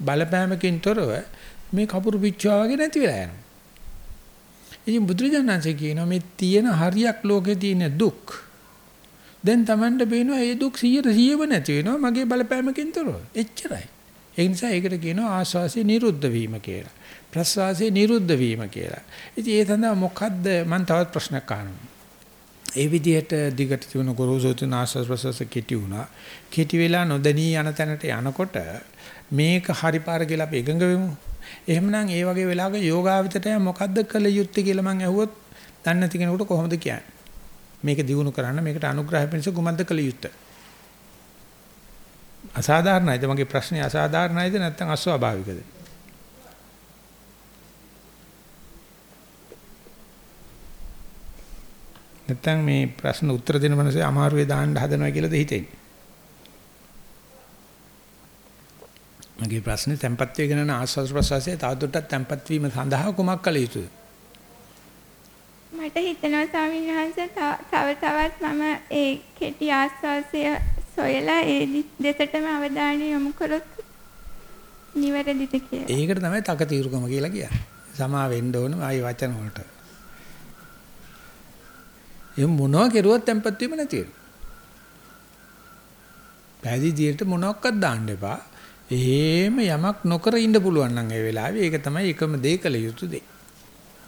බලපෑමකින් තොරව මේ කපුරු පිච්චුවා වගේ නැති වෙලා යනවා. ඉතින් බුදුරජාණන්සේ කියනවා මේ තියෙන හරියක් ලෝකේ තියෙන දුක් දැන් Tamanට පේනවා මේ දුක් 100%ම නැති වෙනවා මගේ බලපෑමකින් තොරව. එච්චරයි. ඒ නිසා ඒකට කියනවා ආස්වාසිය නිරුද්ධ වීම කියලා. ප්‍රස්වාසයේ නිරුද්ධ වීම කියලා. ඉතින් ඒ සඳහා මොකද්ද මම තවත් ප්‍රශ්නයක් අහනවා. ඒ විදිහට දිගට තිබුණ ගොරෝසු තුන ආස්වාස් ප්‍රස්වාස කෙටි වුණා. කෙටි වෙලා නොදැනී යන තැනට යනකොට මේක හරි පාර කියලා අපි එකඟ වෙමු. එහෙමනම් ඒ වගේ වෙලාවක යෝගාවිතට මොකද්ද කළ යුත්තේ කියලා මම ඇහුවොත් දන්නේ නැති කෙනෙකුට කොහොමද කියන්නේ? මේක දිනු කරන්න මේකට අනුග්‍රහ පිණිස කුමද්ද කළ යුත්තේ? අසාධාරණයිද මගේ ප්‍රශ්නේ අසාධාරණයිද නැත්නම් අස්වාභාවිකද? නැත්නම් මේ ප්‍රශ්න උත්තර දෙන මනසේ අමාරුවේ දාන්න හදනවා කියලාද හිතෙන්නේ? මගේ ප්‍රශ්නේ tempat වේගෙන යන ආස්වාද ප්‍රසවාසයේ තවදුරටත් tempat වීම සඳහා කුමක් කළ යුතුද? මට හිතෙනවා ස්වාමීන් වහන්සේ තව තවත් මම ඒ කෙටි ආස්වාසය සොයලා ඒ දෙසටම අවධානය යොමු කරොත් නිවැරදිද කියලා. ඒකට තමයි තකතිරුකම කියලා කියන්නේ. සමා වෙන්න ඕන ආයි වචන වලට. එම් මොනවා කෙරුවත් tempat වීම නැති වෙනවා. පැහැදිලියට මොනක්වත් දාන්න එපා. එහෙම යමක් නොකර ඉන්න පුළුවන් නම් ඒ වෙලාවේ ඒක තමයි එකම දේ කළ යුතු දේ.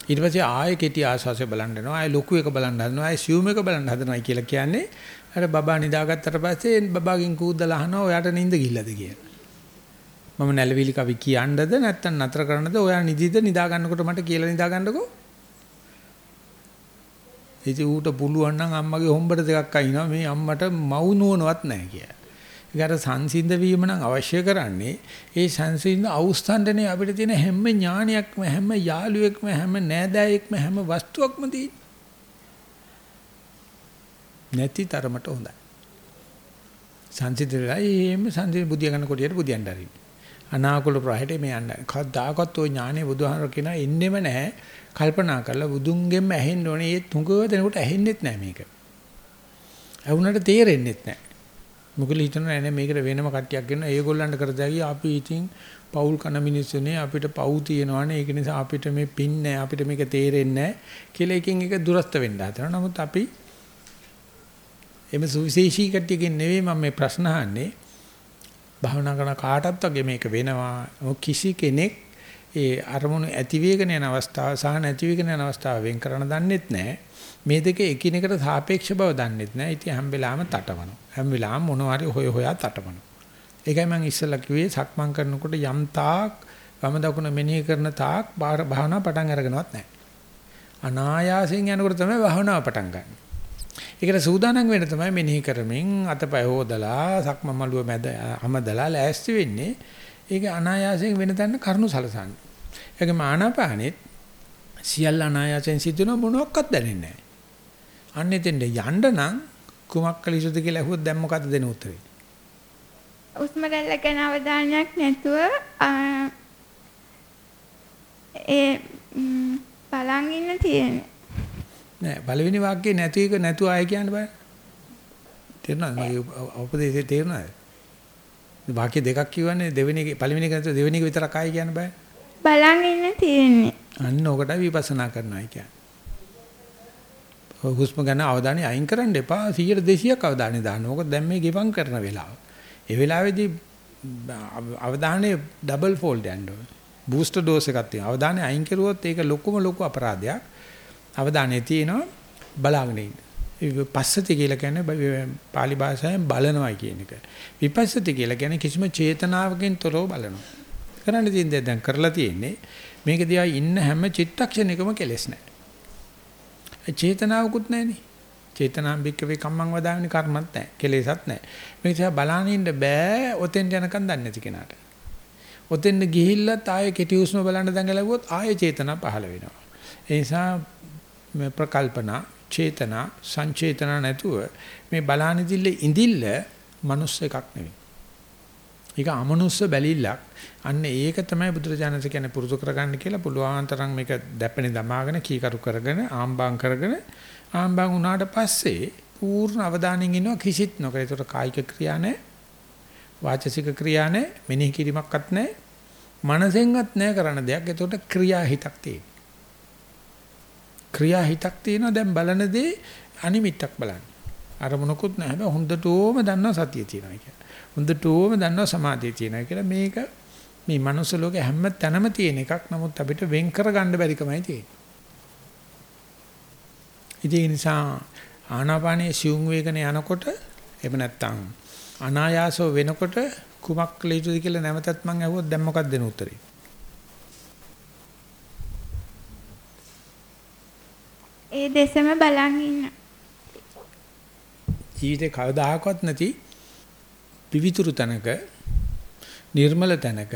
ඊට පස්සේ ආයෙ කෙටි ආස්වාසය බලන්න යනවා. ආයෙ ලොකු එක බලන්න හදනවා. ආයෙ සියුම් එක බලන්න හදනවා කියලා කියන්නේ අර බබා නිදාගත්තට පස්සේ බබාගෙන් කූද්දලා අහනවා ඔයාට නිින්ද ගිහිල්ලාද කියලා. මම නැලවිලි කවි කියන්නද නැත්නම් නතර කරන්නද ඔයා නිදිද නිදා ගන්නකොට මට කියලා නිදා ගන්නකෝ. ඉතින් ඌට පුළුවන් නම් අම්මගේ හොම්බට දෙකක් අයින්නවා මේ අම්මට මව් නුවණවත් නැහැ කියලා. ඒකට සංසිඳ වීම නම් අවශ්‍ය කරන්නේ ඒ සංසිඳ අවස්ථන්ඩනේ අපිට තියෙන හැම ඥානයක්ම හැම යාළුවෙක්ම හැම නෑදෑයෙක්ම හැම වස්තුවක්ම තියෙන. නැති තරමට හොඳයි. සංසිඳලා එහෙම සංසිඳ බුදිය ගන්න කොටියට බුදියන්න හරි. අනාකූල ප්‍රහයට මේ යන්න. කවදාකවත් ওই ඥානෙ බුදුහාමර කියන එන්නෙම නැහැ. කල්පනා කරලා බුදුන්ගෙන්ම ඇහෙන්න ඕනේ. ඒ තුඟව දෙනකොට ඇහෙන්නෙත් නැහැ මේක. ඇහුණට තේරෙන්නෙත් නැහැ. මොකද හිතනවා නෑ මේකට වෙනම කට්ටියක් ගෙන්න ඒගොල්ලන්ට කරදාගිය අපි ඉතින් පෞල් කන මිනිස්සුනේ අපිට පව් තියෙනවානේ ඒක නිසා අපිට මේ පින් නෑ අපිට මේක තේරෙන්නේ නෑ කියලා එකකින් එක දුරස්ත වෙන්න හදනවා. නමුත් අපි එමේ සුවිශේෂී කට්ටියකින් නෙවෙයි මම මේ ප්‍රශ්න අහන්නේ. භවනා කරන කාටත් වගේ මේක වෙනවා. කිසි කෙනෙක් ඒ අරමුණු ඇති වේගන යන අවස්ථාව සහ නැති වේගන යන අවස්ථාව වෙන් කරන්න දන්නෙත් නැහැ. මේ දෙක එකිනෙකට සාපේක්ෂ බව දන්නෙත් නැහැ. ඉතින් හැම වෙලාවෙම තටමනවා. හැම වෙලාවෙම මොනවා හරි හොය හොයා තටමනවා. ඒකයි මම ඉස්සෙල්ලා කිව්වේ සක්මන් කරනකොට යම් තාක් වම දකුණ මෙනෙහි කරන තාක් භාවනා පටන් අරගෙනවත් නැහැ. අනායාසයෙන් යනකොට තමයි භාවනාව පටන් ගන්න. ඒකට සූදානම් වෙන්න තමයි මෙනෙහි කරමින් අතපය හොදලා සක්ම මළුව මැද අමදලා ලෑස්ති වෙන්නේ. ඒක අනායාසයෙන් වෙන තැන කරුණු සලසන්නේ. ඒකම ආනාපානෙත් සියල්ල අනායාසයෙන් සිද්ධ වෙන මොනවත් දැනෙන්නේ නැහැ. අන්න එතෙන්ද යන්න නම් කුමක් කළ යුතුද කියලා අහුවොත් දැන් මොකද දෙන උත්තරේ? උස්ම රැල්ල ගැන අවධානයක් නැතුව ඒ බලන් ඉන්න තියෙන්නේ. නෑ පළවෙනි වාක්‍යේ නැති එක නැතුව ආය කියන්න බෑ. තේරුණාද? මගේ උපදේශය තේරුණාද? වාක්‍ය දෙකක් කියවන්නේ දෙවෙනි එක පළවෙනි එක නැතුව දෙවෙනි එක විතරක් ආය කියන්න බෑ. බලන් ඉන්න තියෙන්නේ. අන්න ඔකට විපස්සනා කරනවායි කියන්නේ. හුස්ම ගන්න අවධානය අයින් කරන්න එපා 100 200ක් අවධානය දාන්න. මොකද දැන් මේ ගෙවම් කරන වෙලාව. ඒ වෙලාවේදී අවධානය ඩබල් ෆෝල්ඩ් යන්න ඕනේ. බූස්ටර් ඩෝස් එකක් තියෙනවා. අවධානය අයින් කරුවොත් ඒක ලොකුම ලොකු අපරාධයක්. අවධානය තියෙනවා බලාගෙන ඉන්න. පස්සති කියලා කියන්නේ පාලි භාෂාවෙන් බලනවායි කියන එක. විපස්සති කියලා කියන්නේ කිසිම චේතනාවකින් තොරව බලනවා. කරන්න තියෙන දේ දැන් කරලා තියෙන්නේ මේක දිහා ඉන්න හැම චිත්තක්ෂණයකම කෙලෙස් නැහැ. චේතනාවකුත් නැහැනේ. චේතනාම් බික්කවේ කම්මං වදාන්නේ කර්මත් නැහැ. කෙලෙසත් නැහැ. මේක දිහා බලන්න ඉන්න බෑ ඔතෙන් යනකම් දන්නේ නැති කෙනාට. ඔතෙන් ගිහිල්ලත් ආයේ කෙටි උස්ම බලන්න දඟලුවොත් ආයේ චේතනා පහළ වෙනවා. ඒ නිසා ප්‍රකල්පනා, චේතනා, සංචේතනා නැතුව මේ බලානිදිල්ල ඉඳිල්ල මනුස්ස එකක් නෙවෙයි. ඒක අමනුස්ස බැලිල්ලක්. අන්න ඒක තමයි බුදුරජාණන්සේ කියන්නේ පුරුදු කරගන්න කියලා පුළුවන් තරම් මේක දැපෙනේ දමාගෙන කීකරු කරගෙන ආම්බාම් කරගෙන ආම්බාම් වුණාට පස්සේ පූර්ණ අවධානයෙන් ඉන්නවා කිසිත් නොකර. ඒතර කායික ක්‍රියා නැහැ. වාචසික ක්‍රියා නැහැ. මෙනෙහි කිරීමක්වත් නැහැ. මනසෙන්වත් නැහැ කරන්න දෙයක්. ඒතකොට ක්‍රියා හිතක් තියෙනවා. ක්‍රියා හිතක් තියෙනවා දැන් බලන දේ අනිමිත්තක් බලන්න. අරමුණකුත් නැහැ. හැබැයි හොඳටම දන්නවා සතිය තියෙනවා කියලා. හොඳටම දන්නවා සමාධිය තියෙනවා කියලා මේක මේ මනුස්ස ලෝකේ හැම තැනම තියෙන එකක්. නමුත් අපිට වෙන් කරගන්න බැරිකමයි තියෙන්නේ. ඉතින් ඒ නිසා ආනාපානයේ සියුම් වේගන යනකොට එහෙම නැත්නම් අනායාසව වෙනකොට කුමක් කළ යුතුද කියලා නැවතත් මම අහුවොත් දැන් මොකක්ද දෙන උත්තරේ? ඒ දෙසම බලන් ඉන්න. ජීවිතේ කවදාහක්වත් නැති පිවිතුරු තැනක නිර්මල තැනක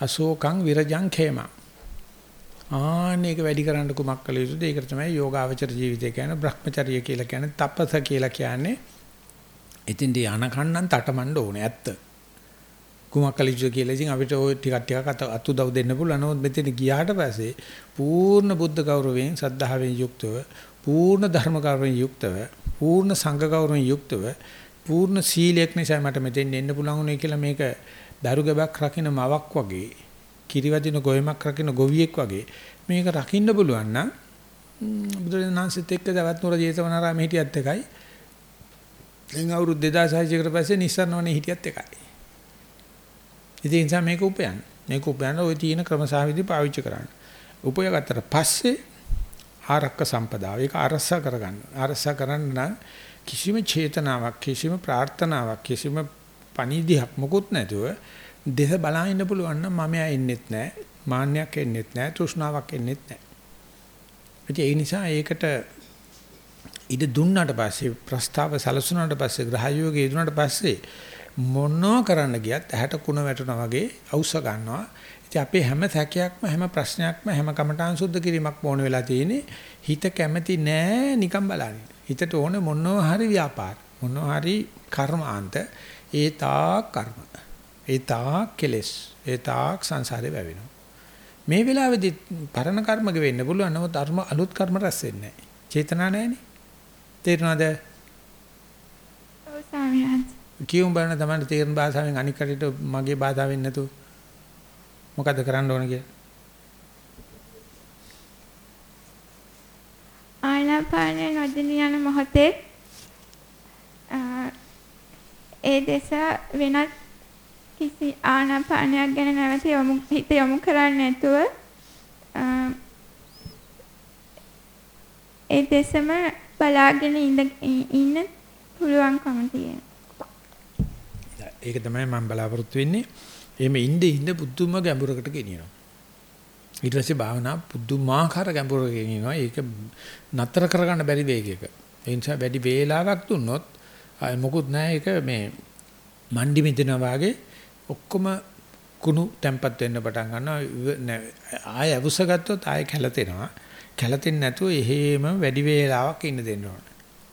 අශෝකං විරජං khema ආනේක වැඩි කරන්න කුමක් කළ යුතුද? ඒකට තමයි යෝගාවචර ජීවිතය කියන්නේ Brahmacharya කියලා කියන්නේ තපස කියලා කියන්නේ. ඉතින්දී අනකන්නම් තටමඬ ඕනේ ඇත්ත. කුමක් කළ යුතුද කියලා ඉතින් අපිට ওই ටිකක් ටිකක් අතු දව් දෙන්න පුළුවන්. නමුත් මෙතන ගියාට පස්සේ පූර්ණ බුද්ධ ගෞරවයෙන් සද්ධාවෙන් යුක්තව පූර්ණ ධර්ම ගෞරවයෙන් යුක්තව පූර්ණ සංඝ ගෞරවයෙන් යුක්තව පූර්ණ සීලයක් නිසා මට මෙතෙන් එන්න පුළුවන් උනේ කියලා මේක දරු ගැබක් රකින්න මවක් වගේ කිරිවදින ගොයමක් රකින්න ගොවියෙක් වගේ මේක රකින්න පුළුවන් නම් බුදුරජාණන්සෙත් එක්ක දවස් නුර ජේතවනාරාමේ හිටියත් එකයි. දැන් අවුරුදු 2600 කට පස්සේ නිස්සාරණවනේ හිටියත් එකයි. ඉතින් ඒ නිසා මේක උපයන්න මේක උපයන්න ওই තියෙන ක්‍රමසාවිදි පාවිච්චි කරන්න උපයගත්තට පස්සේ ආරක්ක සම්පදාව ඒක අරසා කරගන්න. අරසා කරන්න නම් කිසිම චේතනාවක් කිසිම ප්‍රාර්ථනාවක් කිසිම පණිදියක් මොකුත් නැතුව දෙස බලා ඉන්න පුළුවන් නම් මම එන්නෙත් නැහැ. මාන්නයක් එන්නෙත් නැහැ. තෘෂ්ණාවක් එන්නෙත් නැහැ. ඒ නිසා ඒකට ඉඩ දුන්නාට පස්සේ ප්‍රස්තාව සැලසුණාට පස්සේ ග්‍රහයෝගය දුන්නාට පස්සේ මොනෝ කරන්න ගියත් ඇහැට කුණ වැටුණා වගේ අවශ්‍ය ගන්නවා. ඉතින් අපේ හැම සැකයක්ම හැම ප්‍රශ්නයක්ම හැම කමඨාන් සුද්ධ කිරීමක් ඕන වෙලා තියෙන්නේ. හිත කැමති නෑ නිකන් බලන්නේ. හිතට ඕන මොනවා හරි ව්‍යාපාර මොනවා හරි කර්මාන්ත ඒ තාක් කර්ම. ඒ තාක් කෙලස්. ඒ තාක් සංසාරේ වැවෙනවා. මේ වෙලාවේදී පරණ කර්මක වෙන්න පුළුවන් නමුත් ධර්ම අලුත් කර්ම රැස් වෙන්නේ නැහැ. චේතනා නැහැනේ. තේරුණාද? ඔව් ස්වාමීන් කියුම් බලන තමයි තේරෙන භාෂාවෙන් අනික් කටට මගේ භාෂාවෙන් නැතු මොකද කරන්න ඕන කියලා ආනාපානය නොදෙනී යන මොහොතේ ඒ දෙස වෙනත් කිසි ආනාපානයක් ගැන නැවත යොමු හිත යොමු කරන්නේ නැතුව ඒ දෙසම බලාගෙන ඉන්න පුළුවන්කම තියෙනවා. ඒක තමයි මම බලාපොරොත්තු වෙන්නේ. එහෙම ඉඳ ඉඳ පුදුම ගැඹුරකට ගෙනියනවා. ඊට පස්සේ භාවනා පුදුමාකාර ගැඹුරකට ගෙනියනවා. ඒක නතර කරගන්න බැරි වේගයක. ඒ නිසා වැඩි වේලාවක් දුන්නොත් මොකුත් නැහැ ඒක මේ මණ්ඩි මිදෙනා වාගේ ඔක්කොම කුණු තැම්පත් වෙන්න පටන් ගන්නවා. ආය අවුස ගත්තොත් ආය කැළතෙනවා. කැළතෙන්නේ නැතුව එහෙම වැඩි වේලාවක් ඉන්න දෙන්න ඕන.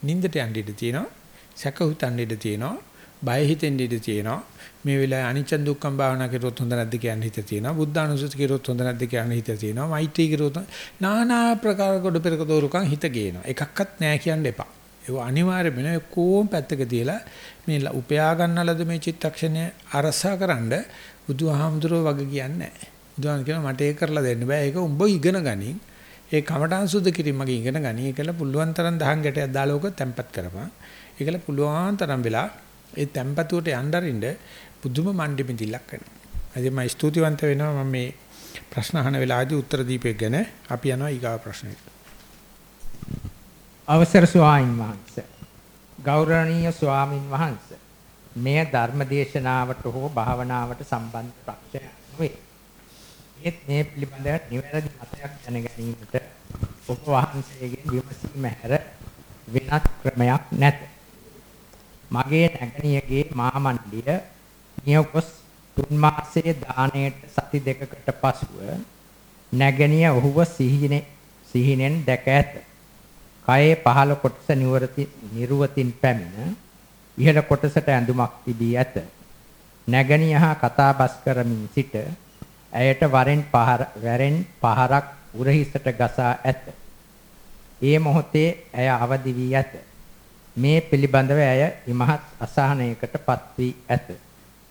නින්දට යන්න ඉඩ තියෙනවා. සැක හුතන්න ඉඩ තියෙනවා. බය හිතෙන්න ඉඩ තියෙනවා. මේ වෙලාවේ අනිච්ච දුක්ඛම් භාවනා කරොත් හොඳ නැද්ද කියන හිත තියෙනවා. බුද්ධානුසුති කරොත් හොඳ නැද්ද කියන හිත තියෙනවා. මෛත්‍රී කරොත් নানা ප්‍රකාර කොට පෙරක දෝරුකම් හිත ගේනවා. එකක්වත් නැහැ කියන්න එපා. ඒක අනිවාර්ය වෙන කොම් පැත්තක තියලා මේ උපයා ගන්නලද මේ චිත්තක්ෂණය අරසාකරනද බුදුහාමුදුරුවෝ වගේ කියන්නේ නැහැ. බුදුහාම කියනවා මට ඒක කරලා දෙන්න බෑ. ඒක උඹ ඉගෙන ගනින්. ඒ කමඨාන් සුද්ධ කිරීම මගේ ඉගෙන ගනි. ඒකල පුළුවන් තරම් දහං ගැටයක් දාලා ඕක තැම්පත් කරපන්. ඒකල පුළුවන් තරම් වෙලා ඒ තැම්පතුවට යන්න අරින්න බුදුම මණ්ඩි මිදිලක් කරනවා. අද මම ස්තුතිවන්ත වෙනවා මම මේ ප්‍රශ්න අහන වෙලාවදී උත්තර දීපේ ගැන අපි යනවා ඊගාව ප්‍රශ්නෙට. අවසර ස්වාමින් වහන්සේ. ගෞරවනීය ස්වාමින් වහන්සේ. මෙය ධර්මදේශනාවට හෝ භාවනාවට සම්බන්ධ ප්‍රශ්නයක් නෙවෙයි. ඒත් මේ පිළිබඳව නිවැරදි මතයක් දැන ගැනීමට ඔබ වහන්සේගෙන් විමසීම හැර වෙනත් ක්‍රමයක් නැත. මගේ නැගණියගේ මාමණ්ඩිය නියොකොස් තුන් මාසයේ දාණයට සති දෙකකට පසුව නැගණිය ඔහුව සිහිනේ සිහිනෙන් දැක ඇත. කයේ පහළ කොටස නිවරති නිර්වතින් පැමිණ ඉහළ කොටසට ඇඳුමක් තිබී ඇත. නැගණිය හා කතාබස් කරමින් සිට ඇයට වරෙන් පහර වැරෙන් පහරක් උරහිසට ගසා ඇත. ඒ මොහොතේ ඇය අවදි වී ඇත. මේ පිළිබඳව ඇය ඉමහත් අසහනයකටපත් වී ඇත.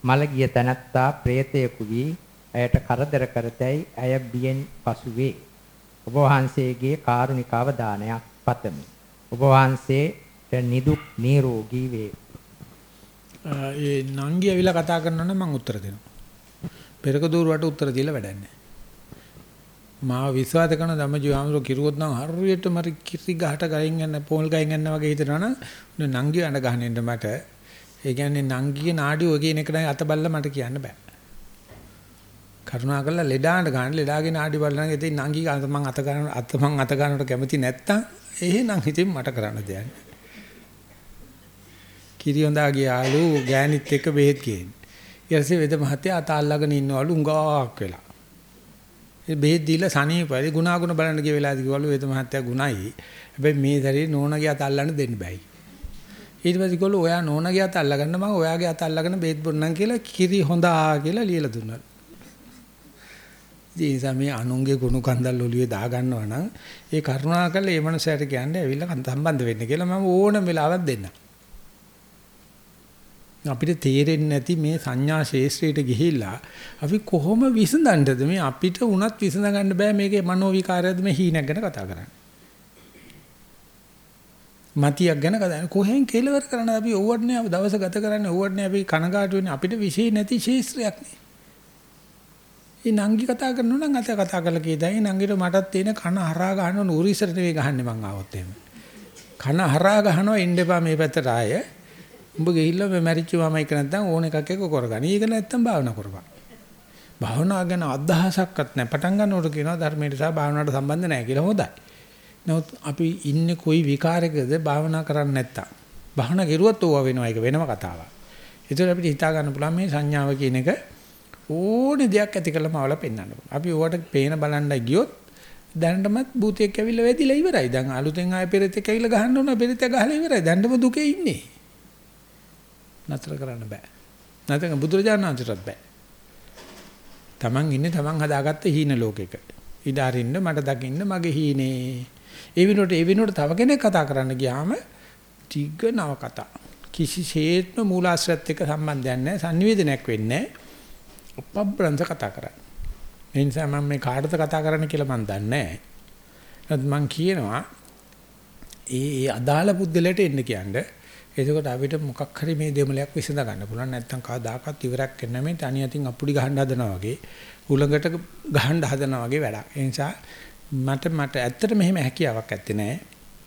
මල ගිය තැනැත්තා ප්‍රේතයෙකු වී ඇයට කරදර කරතැයි ඇය බියෙන් පසු වේ. ඔබ වහන්සේගේ කාරුණික අවධානයක් පතමි. ඔබ වහන්සේට නිදුක් නිරෝගී වේ. ඒ නංගි ඇවිල්ලා කතා කරනවා නම් මම උත්තර දෙනවා. පෙරක දూరుවට උත්තර දීලා වැඩක් නැහැ. මාව විශ්වාස කරන ධම්මජීවහමර කිරුවොත් නම් හරියට මරි කිරි ගහට ගහින් යන පෝල් ගහින් යන වගේ හිතනවනම් නංගි අඬ ගහනින්න මට ඒ කියන්නේ නංගිගේ නාඩිය ඔය කියන එක නයි අත බල්ලා මට කියන්න බෑ. කරුණාකරලා ලෙඩාට ගන්න ලෙඩාගේ නාඩි බලන ඉතින් නංගි මං අත ගන්න අත මං අත ගන්නට කැමති නැත්තම් එහෙනම් ඉතින් මට කරන්න දෙයක් නෑ. කිරි හොඳාගේ යාළු ගෑනිත් එක්ක බෙහෙත් ගේන්නේ. ඊටසේ වෙද මහත්තයා අත අල්ලගෙන ඉන්නවලු උඟාක් වෙලා. ඒ බෙහෙත් දීලා සනීපයි ගුණාගුණ බලන්න ගිය වෙලාවදී කිව්වලු වෙද මහත්තයා ගුණයි. හැබැයි මේ දරේ නෝනගේ අත අල්ලන්න දෙන්න බෑයි. ඊට පස්සේ කිව්වලු ඔයා නෝනගේ අත අල්ලගන්න මම ඔයාගේ අත අල්ලගෙන බෙහෙත් බොන්නම් කියලා කිරි හොඳා කියලා ලියලා දුන්නා. ඉතින් සමේ අනුන්ගේ ගුණ කන්දල් ඔළුවේ දා ගන්නවා නම් ඒ කරුණාකරලා ඒ මනුස්සයාට කියන්නේ ඇවිල්ලා සම්බන්ධ වෙන්න කියලා මම ඕනම වෙලාවක් දෙන්නම්. අපිට තේරෙන්නේ නැති මේ සංඥා ශේෂ්ත්‍රයට ගිහිල්ලා අපි කොහොම විසඳන්නද? මේ අපිට උනත් විසඳ ගන්න බෑ මේකේ මනෝ විකාරයද මේ හීනක් ගැන කතා කරන්නේ. මතියක් ගැන කතා කොහෙන් කෙලවර කරන්න අපි? ඕවටනේ දවස ගත කරන්නේ. ඕවටනේ අපි කනගාටු වෙන්නේ. අපිට විශේෂ නැති ශේෂ්ත්‍රයක් නේ. ඒ නංගි කතා කරනවා නම් අත කතා කරලා කියදයි. නංගිට මටත් තියෙන කන හරහා ගහන නూరుයිසර නෙවෙයි ගහන්නේ මං ආවොත් එහෙම. කන හරහා ගහනවා. එන්න එපා මේ පැත්තට ආය. උඹ ගිහිල්ලා මේ මැරිච්ච මම එක නැත්තම් ඕන එකක් එක කරගන්න. ඒක නැත්තම් භාවනා කරපන්. භාවනාව ගැන අදහසක්වත් නැහැ. පටන් ගන්නකොට කියනවා ධර්මයට සහ භාවනාවට සම්බන්ධ නැහැ කියලා හොඳයි. නමුත් අපි ඉන්නේ කොයි විකාරයකද භාවනා කරන්නේ නැත්තම්. භාවනා කරුවොත් ඕවා වෙනවා ඒක වෙනම කතාවක්. ඒතර අපිට හිතා ගන්න පුළුවන් මේ සංඥාව කියන එක ඕනේ දෙයක් ඇති කළම අවල පෙන්වන්න පුළුවන්. අපි ඕවට පේන බලන්නයි ගියොත් දැනටමත් භූතයෙක් ඇවිල්ලා වැදිලා ඉවරයි. දැන් අලුතෙන් ආයෙ පෙරෙතෙක් ඇවිල්ලා ගහන්න ඕන පෙරෙතෙක් ගහලා ඉවරයි. දැනටම දුකේ ඉන්නේ. නතර කරන්න බෑ. නැත්නම් බුදුරජාණන් වහන්සේටත් බෑ. Taman ඉන්නේ Taman හදාගත්ත හීන ලෝකෙක. ඉඩ අරින්න මට දකින්න මගේ හීනේ. ඒ විනෝඩ ඒ විනෝඩ තව කෙනෙක් කතා කරන්න ගියාම ටිග නව කතා. කිසිසේත්ම මූලාශ්‍රයත් එක්ක සම්බන්ධයක් නැහැ. sannivedanayak වෙන්නේ නැහැ. අපබ්‍රංශ කතා කරන්නේ. ඒ නිසා මම මේ කාටද කතා කරන්න කියලා මම දන්නේ නැහැ. මම කියනවා ඒ ඒ අදාළ පුද්ගලයාට එන්න කියන්නේ. එතකොට අපිට මොකක් හරි මේ දෙමලයක් විසඳ ගන්න පුළුවන්. නැත්තම් කවදාකවත් ඉවරක් වෙන්නේ මේ තනි අතින් අපුඩි ගහන්න හදනවා වගේ, උලඟට ගහන්න හදනවා වගේ වැඩක්. ඒ නිසා මට මට ඇත්තට මෙහෙම හැකියාවක් ඇත්තේ නැහැ.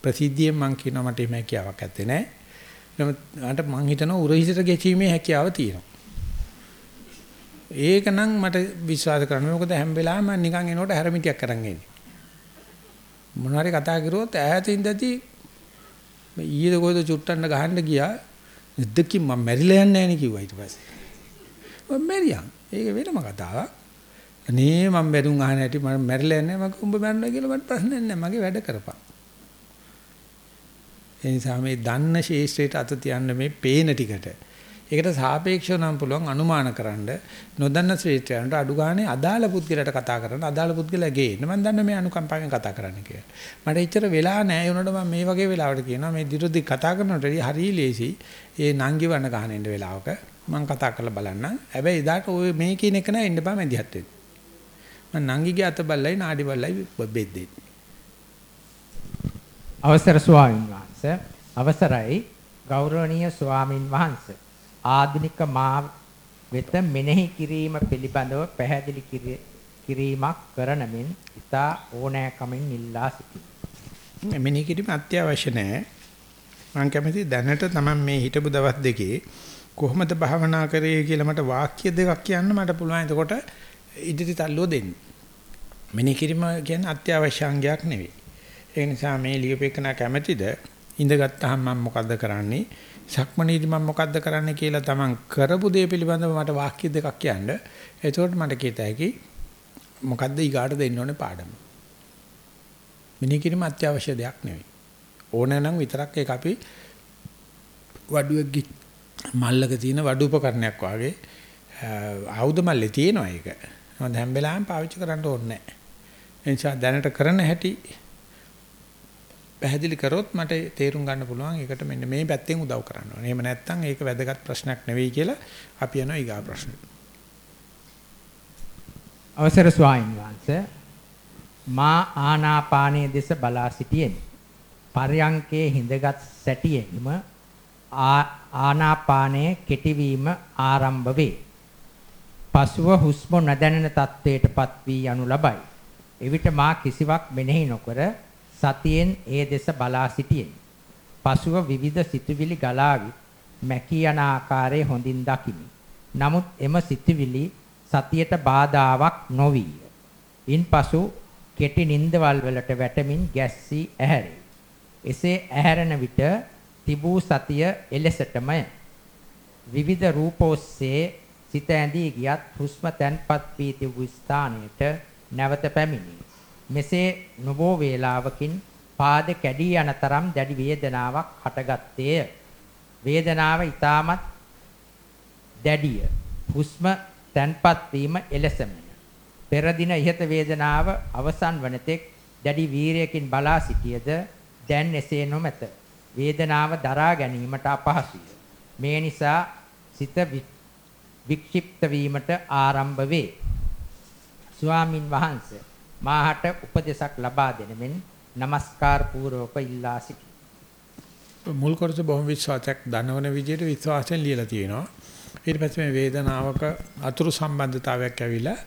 ප්‍රසිද්ධියෙන් මම කියනවා මට එහෙම හැකියාවක් ඇත්තේ නැහැ. නමුත් මට මං හිතනවා උරහිසට ගෙචීමේ හැකියාව තියෙනවා. ඒක නම් මට විශ්වාස කරන්න. මොකද හැම වෙලාවෙම මම නිකන් එනකොට හැරමිටියක් කරන් එන්නේ. මොනවාරි කතා කරුවොත් ඈතින් දැති ඊයේ කොහෙද චුට්ටන්න ගහන්න ගියා. දෙද්දකින් මම මැරිලා යන්නේ නැහැ නේ කිව්වා ඊට පස්සේ. මම මැරියා. ඒක වෙනම කතාවක්. අනේ මම බැරුම් අහන හැටි මම මැරිලා යන්නේ මම උඹ මැරෙනවා කියලා මට ප්‍රශ්නයක් නැහැ. මගේ වැඩ කරපන්. ඒ නිසා මේ දන්න ශේෂ්ත්‍රයට අත තියන්න මේ පේන ටිකට. ඒකට සාපේක්ෂව නම් පුළුවන් අනුමාන කරන්න නොදන්න ශ්‍රේෂ්ඨයන්ට අඩු ගානේ අදාළ පුද්ගලයාට කතා කරන්න අදාළ පුද්ගලයා ගේන්න මම දන්න මේ අනුකම්පාවෙන් කතා කරන්න කියලා. මට එච්චර වෙලා නැහැ ඒ උනට මම මේ වගේ වෙලාවට කියනවා මේ දිරුදි කතා කරනකොට හරිය ලේසි ඒ නංගි වණ ගහන ඉන්න වෙලාවක මම කතා කරලා බලන්නම්. හැබැයි එදාට ඔය මේ කියන එක නෑ එන්න බෑ මැදිහත් වෙන්න. මම නංගිගේ අත බල්ලයි නාඩි බල්ලයි බෙද්දේ. අවසර ස්වාමීන් වහන්සේ අවසරයි ගෞරවනීය ස්වාමින් වහන්සේ ආධුනික මා වෙත මෙනෙහි කිරීම පිළිබඳව පැහැදිලි කිරීමක් කරන මෙන් ඉතා ඕනෑකමින් ඉල්ලා සිටිනවා. මෙනෙහි කිරීම අත්‍යවශ්‍ය නැහැ. මම කැමති දැනට තමයි මේ හිටපු දවස් දෙකේ කොහොමද භාවනා කරේ කියලා මට වාක්‍ය දෙකක් කියන්න මට පුළුවන්. එතකොට ඉදිරි තල්ලුව දෙන්න. මෙනෙහි කිරීම කියන්නේ අත්‍යවශ්‍ය අංගයක් නෙවෙයි. ඒ නිසා මේ ලියුපෙකන කැමැතිද ඉඳගත්tාම මම මොකද්ද කරන්නේ? සක්මණේදී මම මොකද්ද කරන්න කියලා තමන් කරපු දේ පිළිබඳව මට වාක්‍ය දෙකක් කියන්න. එතකොට මට කියත හැකි මොකද්ද ඊගාට දෙන්න ඕනේ පාඩම. මිනී කිරීම අත්‍යවශ්‍ය දෙයක් නෙවෙයි. ඕන නම් විතරක් ඒක අපි වඩුවෙක් මල්ලක තියෙන වඩු උපකරණයක් වාගේ ආයුධ මල්ලේ තියෙනවා ඒක. මොකද හැම වෙලාවෙම පාවිච්චි කරන්න ඕනේ නැහැ. ඒ නිසා දැනට කරන හැටි පැහැදිලි කරොත් මට තේරුම් ගන්න පුළුවන් ඒකට මෙන්න මේ පැත්තෙන් උදව් කරන්න ඕනේ. එහෙම නැත්නම් ඒක වැදගත් ප්‍රශ්නයක් නෙවෙයි කියලා අපි යනවා ඊගා ප්‍රශ්නෙට. අවසර ස්වාමීන් වහන්සේ මා ආනාපානයේ දෙස බලා සිටියෙමි. පර්යංකේ හිඳගත් සැටියෙම ආනාපානයේ කෙටිවීම ආරම්භ වේ. පසුව හුස්ම නොදැනෙන තත්ත්වයටපත් වී යනු ලබයි. එවිට මා කිසිවක් මෙනෙහි නොකර සතියෙන් ඒ දෙස බලා සිටියෙමි. පසුව විවිධ සිතුවිලි ගලාවි මැකී යන ආකාරය හොඳින් දකිමි. නමුත් එම සිතුවිලි සතියට බාධාාවක් නොවිය. ඉන්පසු කෙටි නින්දවල් වලට වැටමින් ගැස්සී ඇහැරේ. එසේ ඇහැරෙන විට තිබූ සතිය එලෙසටමය. විවිධ රූප ඔස්සේ සිත ඇඳී ගියත් හුස්ම තැන්පත් වී තිබූ ස්ථානයට නැවත පැමිණේ. මෙසේ නොබෝ වේලාවකින් පාද කැඩී යන තරම් දැඩි වේදනාවක් හටගත්තේය. වේදනාව ඊටමත් දැඩිය. හුස්ම තැන්පත් වීම එලෙසමය. පෙර දින ඉහත වේදනාව අවසන් වන තෙක් දැඩි වීරයකින් බලා සිටියද දැන් එසේ නොමැත. වේදනාව දරා ගැනීමට අපහසුය. මේ නිසා සිත වික්ෂිප්ත වීමට ආරම්භ වේ. ස්වාමින් වහන්සේ මාහට උපදේශක් ලබා දෙන මෙන් নমස්කාර පූර්වක ඉල්ලා සිටි. මුල් කොටස බොහොම විශ්වාසයක් දනවන විදිහට විශ්වාසයෙන් ලියලා තියෙනවා. ඊට පස්සේ මේ වේදනාවක අතුරු සම්බන්ධතාවයක් ඇවිල්ලා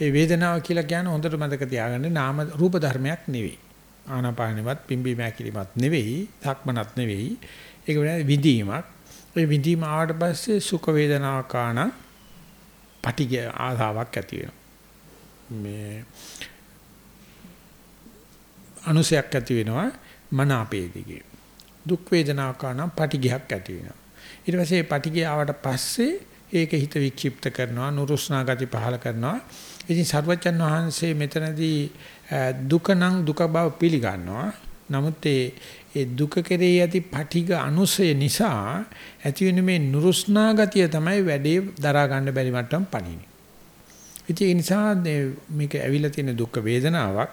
ඒ වේදනාව කියලා කියන්නේ හොඳට මතක තියාගන්න නාම රූප ධර්මයක් නෙවෙයි. ආනාපානෙවත් පිම්බි මෑකිලිමත් නෙවෙයි, ධක්මනත් නෙවෙයි. ඒක වෙන විදීමක්. ඒ විදීම ආවට පස්සේ සුඛ වේදනාකාන පටිග ආසාවක් ඇති වෙනවා. මේ අනුසයක් ඇති වෙනවා මන අපේ දිගේ. දුක් වේදනාකාන පටිගයක් ඇති වෙනවා. ඊට පස්සේ පටිගය ආවට පස්සේ ඒක හිත වික්ෂිප්ත කරනවා නුරුස්නා ගති පහල කරනවා ඉතින් සර්වජන් වහන්සේ මෙතනදී දුක නම් දුක බව පිළිගන්නවා නමුත් ඒ දුක කෙරෙහි ඇති පටිග අනුසය නිසා ඇති වෙන මේ නුරුස්නා ගතිය තමයි වැඩේ දරා ගන්න බැරි මට්ටම් පණිනේ ඉතින් ඒ නිසා මේක ඇවිල්ලා තියෙන දුක් වේදනාවක්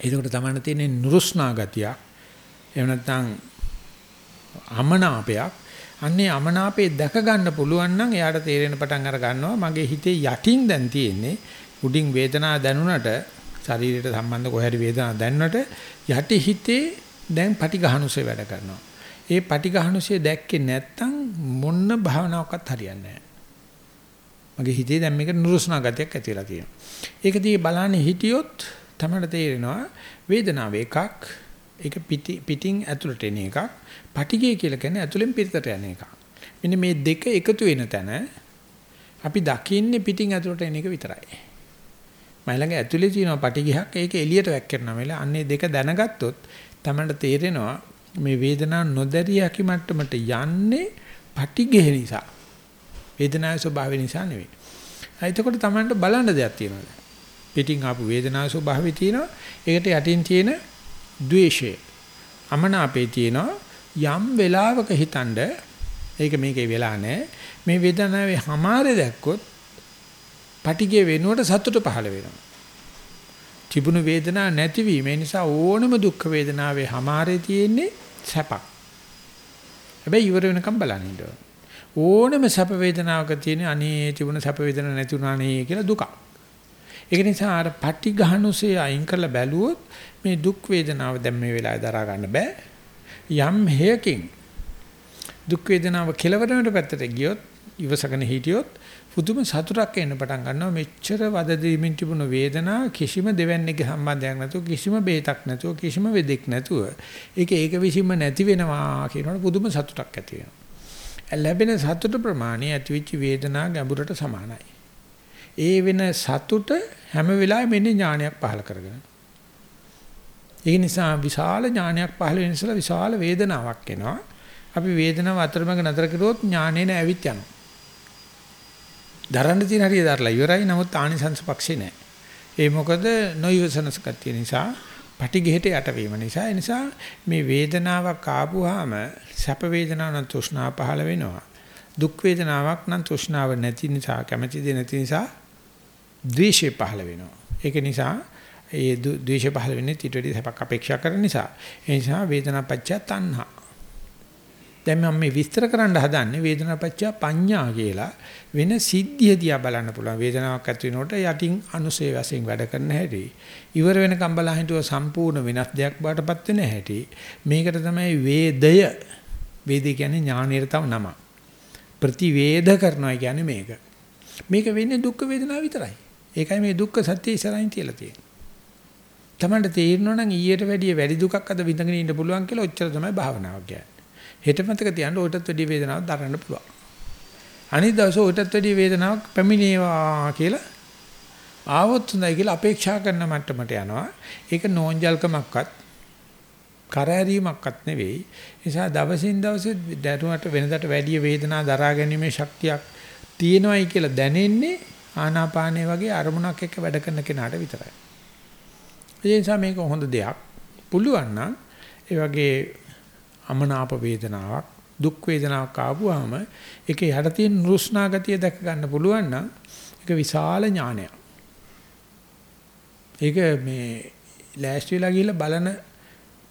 ඒකට තමයි තියෙන නුරුස්නා ගතිය එහෙම නැත්නම් අමනාපයක් අන්නේ අමනාපේ දැක ගන්න පුළුවන් නම් එයාට තේරෙන පටන් අර ගන්නවා මගේ හිතේ යටින් දැන් තියෙන්නේ උඩින් වේදනාව දැනුණට ශරීරයට සම්බන්ධ කොහරි වේදනාවක් දැනුණට යටි හිතේ දැන් පටිඝහනුසේ වැඩ කරනවා. ඒ පටිඝහනුසේ දැක්කේ නැත්තම් මොන්න භාවනාවක්වත් හරියන්නේ නැහැ. මගේ හිතේ දැන් මේක නුරුස්නා ගතියක් ඇති වෙලා තියෙනවා. ඒක දිගේ බලන්නේ හිටියොත් තමයි තේරෙනවා වේදනාව එකක් ඒක පිටින් ඇතුළට එන එකක් පටිගය කියලා කියන්නේ ඇතුලෙන් පිටතට යන එක. මෙන්න මේ දෙක එකතු වෙන තැන අපි දකින්නේ පිටින් ඇතුලට එන එක විතරයි. මයිලඟ ඇතුලේ තියෙන පටිගයක් ඒක එළියට වැක්කෙනවා මෙල අන්නේ දෙක දැනගත්තොත් තමයි තේරෙනවා මේ වේදනාව නොදැරිය හැකි මට්ටමට යන්නේ පටිගය නිසා. වේදනාවේ ස්වභාවය නිසා නෙවෙයි. එතකොට තමයි බලන්න දෙයක් තියෙනවා. පිටින් ආපු වේදනාවේ ස්වභාවය තියෙනවා. ඒකට යටින් තියෙන ද්වේෂය. අමනාපේ තියෙනවා. යම් වෙලාවක හිතනද ඒක මේකේ වෙලා නැහැ මේ වේදනාවේ හැමාරේ දැක්කොත් පටිගේ වෙනුවට සතුට පහළ වෙනවා තිබුණු වේදනාවක් නැතිවීම නිසා ඕනම දුක් වේදනාවේ හැමාරේ තියෙන්නේ සැපක් හැබැයි ඉවර වෙනකම් බලන්න ඕනම සැප වේදනාවක තියෙන අනේ තිබුණ සැප වේදනාවක් නැති වුණා නේ කියලා දුකක් ඒක නිසා අර පටි ගහනුසේ අයින් කරලා බැලුවොත් මේ දුක් වේදනාව දැන් මේ වෙලාවේ දරා ගන්න බෑ. යම් හේයකින් දුක් වේදනාව කෙලවර වෙන පැත්තට ගියොත් ඉවසගෙන හිටියොත් පුදුම සතුටක් එන්න පටන් ගන්නවා. මෙච්චර වද දෙමින් තිබුණු වේදනාව කිසිම දෙවන්නේක සම්බන්ධයක් නැතුව කිසිම බේතක් නැතුව කිසිම වෙදෙක් නැතුව ඒක ඒක විසින්ම නැති වෙනවා කියනකොට පුදුම සතුටක් ඇති වෙනවා. ලැබෙන සතුට ප්‍රමාණය ඇතිවෙච්ච වේදනාව ගැඹුරට සමානයි. ඒ වෙන සතුට හැම වෙලාවෙම එන්නේ ඥානයක් පහල කරගෙන ඒ නිසා විශාල ඥානයක් පහළ වෙන නිසා විශාල වේදනාවක් එනවා. අපි වේදනාව අතරමඟ නතර කරුවොත් ඥානේ නැවිත් යනවා. දරන්න තියෙන හරිය දරලා ඉවරයි. නමුත් ආනිසංස පක්ෂේ නැහැ. ඒ මොකද නොයවසනස් කතිය නිසා, පටිඝෙට යටවීම නිසා. ඒ නිසා මේ වේදනාවක් ආපුවාම සැප වේදනාවක් නම් තෘෂ්ණාව පහළ වෙනවා. දුක් වේදනාවක් නම් තෘෂ්ණාව නැති නිසා, කැමැති දෙ නැති නිසා ද්වේෂය පහළ වෙනවා. ඒක නිසා ඒ ද්වේෂ පහළ වෙන්නේ ඊට වැඩි සැපක් අපේක්ෂා කරන නිසා. ඒ නිසා වේදනාපච්චය තණ්හා. දැන් මම මේ විස්තර කරන්න හදන්නේ වේදනාපච්චය පඤ්ඤා කියලා වෙන සිද්ධිය දිහා බලන්න පුළුවන්. වේදනාවක් ඇති වෙනකොට යටින් අනුසේ වශයෙන් වැඩ කරන හැටි. ඉවර වෙනකම් බලා හිටුව සම්පූර්ණ වෙනස් දෙයක් බාටපත් වෙන හැටි. මේකට තමයි වේදය. වේදේ කියන්නේ ඥානීය තව නම. ප්‍රතිවේද කරනවා කියන්නේ මේක. මේක වෙන්නේ දුක් වේදනාව විතරයි. ඒකයි මේ දුක්ඛ සත්‍ය ඉස්සරහින් තියලා තියෙන්නේ. තමන්ට තේරෙනවා නම් ඊට වැඩිය වැඩි දුකක් අද විඳගෙන ඉන්න පුළුවන් කියලා ඔච්චර තමයි භාවනාව කියන්නේ. හෙට මතක තියන්න ඔයටත් වැඩි වේදනාවක් දරන්න පුළුවන්. අනිත් දවසේ ඔයටත් වැඩි වේදනාවක් පැමිණේවා කියලා ආවොත් හොඳයි කියලා අපේක්ෂා කරන මට්ටමට යනවා. ඒක නෝන්ජල්කමක්වත් කරදරීමක්වත් නෙවෙයි. නිසා දවසින් දවස දරුවට වෙනදට වැඩි වේදනාව දරා ගැනීමේ ශක්තියක් තියෙනවයි කියලා දැනෙන්නේ ආනාපානය වගේ අරමුණක් එක්ක වැඩ කරන කෙනාට විතරයි. ඒ නිසා මේක හොඳ දෙයක්. පුළුවන් නම් ඒ වගේ අමනාප වේදනාවක් දුක් වේදනාවක් ආවම ඒකේ යට තියෙන නුරුස්නා ගතිය දැක ගන්න පුළුවන් නම් ඒක විශාල ඥානයක්. ඒක මේ ලෑස්ති වෙලා ගිහිල්ලා බලන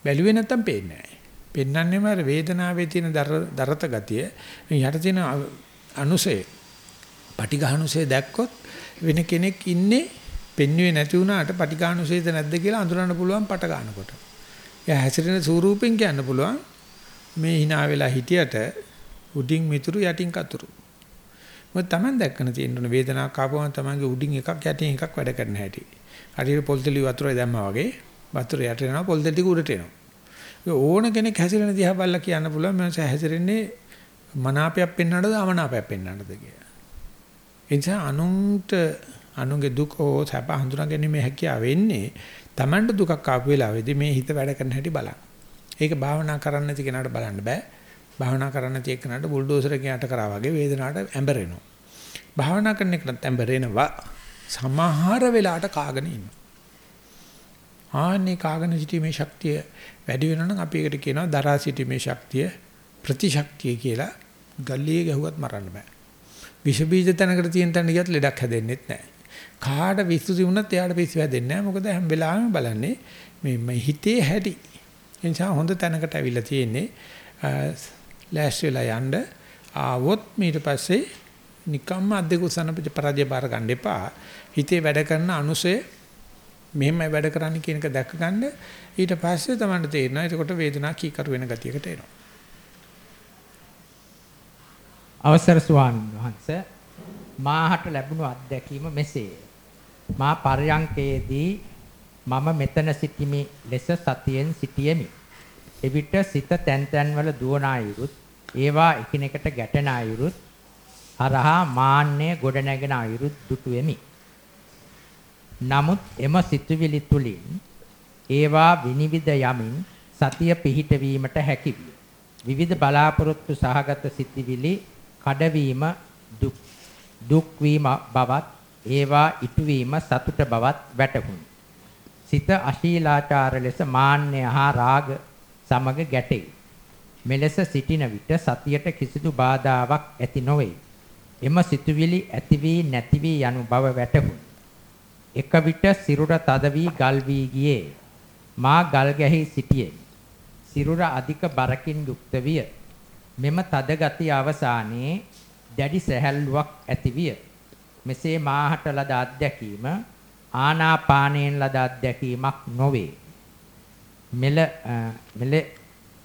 බැලුවේ නැත්තම් පේන්නේ නැහැ. පෙන්වන්නේම අර වේදනාවේ තියෙන දරත ගතිය යට තියෙන අනුසය පටිඝානුසය දැක්කොත් වෙන කෙනෙක් ඉන්නේ පෙන්වුවේ නැති වුණාට පටිඝානුසේද නැද්ද කියලා අඳුරන්න පුළුවන් පට ගන්නකොට. එයා හැසිරෙන ස්වරූපෙන් කියන්න පුළුවන් මේ hina වෙලා හිටියට උඩින් මිතුරු යටින් කතුරු. මොකද Taman දැක්කන තියෙන වේදනාවක් ආපුවම Tamanගේ උඩින් එකක් යටින් එකක් වැඩ කරන හැටි. හරියට පොල් තෙලි වතුරේ දැම්මා වගේ වතුර යට යනවා පොල් තෙලි ටික උඩට එනවා. ඕන කෙනෙක් හැසිරෙන දිහා බලලා කියන්න පුළුවන් මනස හැසිරෙන්නේ මනාපයක් පෙන්වන්නද අමනාපයක් පෙන්වන්නද කියලා. ඒ නිසා අනුන්ට අනුන්ගේ දුක හෝ සැප හඳුනා ගැනීමේ හැකියාව වෙන්නේ Tamanට දුකක් ආපු වෙලාවේදී මේ හිත වැඩ කරන හැටි බලන්න. ඒක භාවනා කරන්න නැති කෙනාට බලන්න බෑ. භාවනා කරන්න නැති එක්කනට බුල්ඩෝසර් එකකට කරා වගේ වේදනාවට ඇඹරෙනවා. භාවනා කරන එකට ඇඹරෙනවා. සමහර වෙලාවට කාගෙන ඉන්නවා. ආන්නේ කාගෙන සිටීමේ ශක්තිය වැඩි වෙනවා නම් අපි ඒකට කියනවා දරා සිටීමේ ශක්තිය ප්‍රතිශක්තිය කියලා. ගල්ලියේ ගැහුවත් මරන්න බෑ. විෂ බීජ තැනකට තියෙන තැන ගියත් ලෙඩක් හැදෙන්නෙත් නැහැ. කාට විශ්සුති වුණත් එයාට පිස්සු හැදෙන්නේ නැහැ. මොකද හැම වෙලාවෙම බලන්නේ මේ හිතේ හැටි. ඒ නිසා හොඳ තැනකට අවිලා තියෙන්නේ ලෑස්ති වෙලා යන්න ආවොත් ඊට පස්සේ නිකම්ම අද්දක උසන පරාජය බාර ගන්න එපා. හිතේ වැඩ කරන අනුසය මෙහෙමයි වැඩ කරන්නේ කියන එක දැක ගන්න ඊට පස්සේ තමයි තේරෙනවා. එතකොට වේදනාව කීකරු වෙන ගතියකට එනවා. අවසර ස්වාමීන් වහන්සේ මාහට ලැබුණු අත්දැකීම මෙසේය. මා පර්යංකයේදී මම මෙතන සිටිමි ලෙස සතියෙන් සිටියෙමි. එවිට සිත තැන් තැන්වල දුවන අයුරුත් ඒවා එකිනෙකට ගැටෙන අයුරුත් හරහා මාන්නය ගොඩ නැගෙන අයුරුත් දුටු වෙමි. නමුත් එම සිතුවිලි තුලින් ඒවා විනිවිද යමින් සතිය පිහිටවීමට හැකි විය. විවිධ බලාපොරොත්තු සහගත සිතිවිලි කඩවීම දුක් දුක් වීම බවත් ඒවා ඉටුවීම සතුට බවත් වැටහුණි. සිත අශීලාචාර ලෙස මාන්නය හා රාග සමග ගැටේ. මෙලෙස සිටින විට සතියට කිසිදු බාධාාවක් ඇති නොවේ. එම සිතුවිලි ඇති වී නැති වී යනු බව වැටහුණි. එක විට සිරුර තද වී ගල් වී ගියේ. මා ගල් ගැහි සිටියෙමි. සිරුර අධික බරකින් යුක්ත විය. මෙම තද ගතිය අවසානයේ දැඩි සැහැල්ලුවක් ඇති විය. මෙසේ මාහට ලද අත්දැකීම ආනාපානයෙන් ලද අත්දැකීමක් නොවේ. මෙල මෙල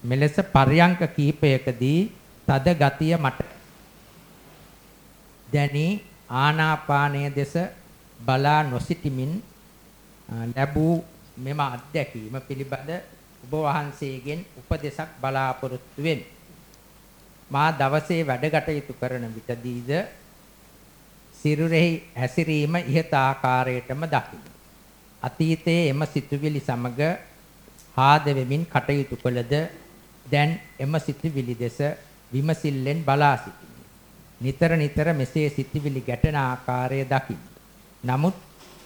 මෙලෙස පර්යංක කීපයකදී තද ගතිය මට දැනි ආනාපානය දෙස බලා නොසිටිමින් ලැබූ මෙම අත්දැකීම පිළිබඳ ඔබ වහන්සේගෙන් උපදේශක් බලාපොරොත්තු වෙමි. මා දවසේ වැඩ කටයුතු කරන විටදීද සිරුරෙහි හැසිරීම ඉහත ආකාරයටම දකිමි. අතීතයේ එම සිතුවිලි සමග ආද වෙමින් කටයුතු කළද දැන් එම සිතුවිලි දෙස විමසිල්ලෙන් බලා සිටිමි. නිතර නිතර මෙසේ සිතුවිලි ගැටෙන ආකාරය දකිමි. නමුත්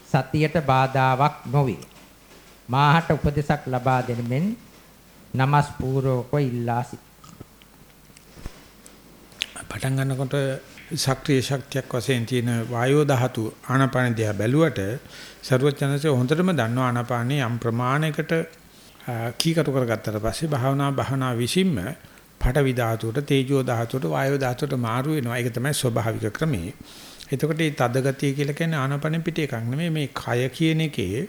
සතියට බාධාවක් නොවේ. මාහට උපදේශක් ලබා දෙන මෙන් නමස් පූර්වකව ඉල්ලා සිටිමි. පටන් ගන්නකොට සක්‍රීය ශක්තියක් වශයෙන් තියෙන වායෝ ධාතු ආනාපාන දිහා බැලුවට ਸਰවඥාන්සේ හොඳටම දන්නවා ආනාපානේ යම් ප්‍රමාණයකට කීකරු කරගත්තට පස්සේ භාවනා භාවනා විසින්ම පඨවි ධාතුවට තේජෝ ධාතුවට වායෝ ධාතුවට මාරු වෙනවා. ඒක තමයි ස්වභාවික ක්‍රමය. එතකොට මේ තද ගතිය කියලා කියන්නේ ආනාපානෙ පිට එකක් නෙමෙයි මේ කය කියන එකේ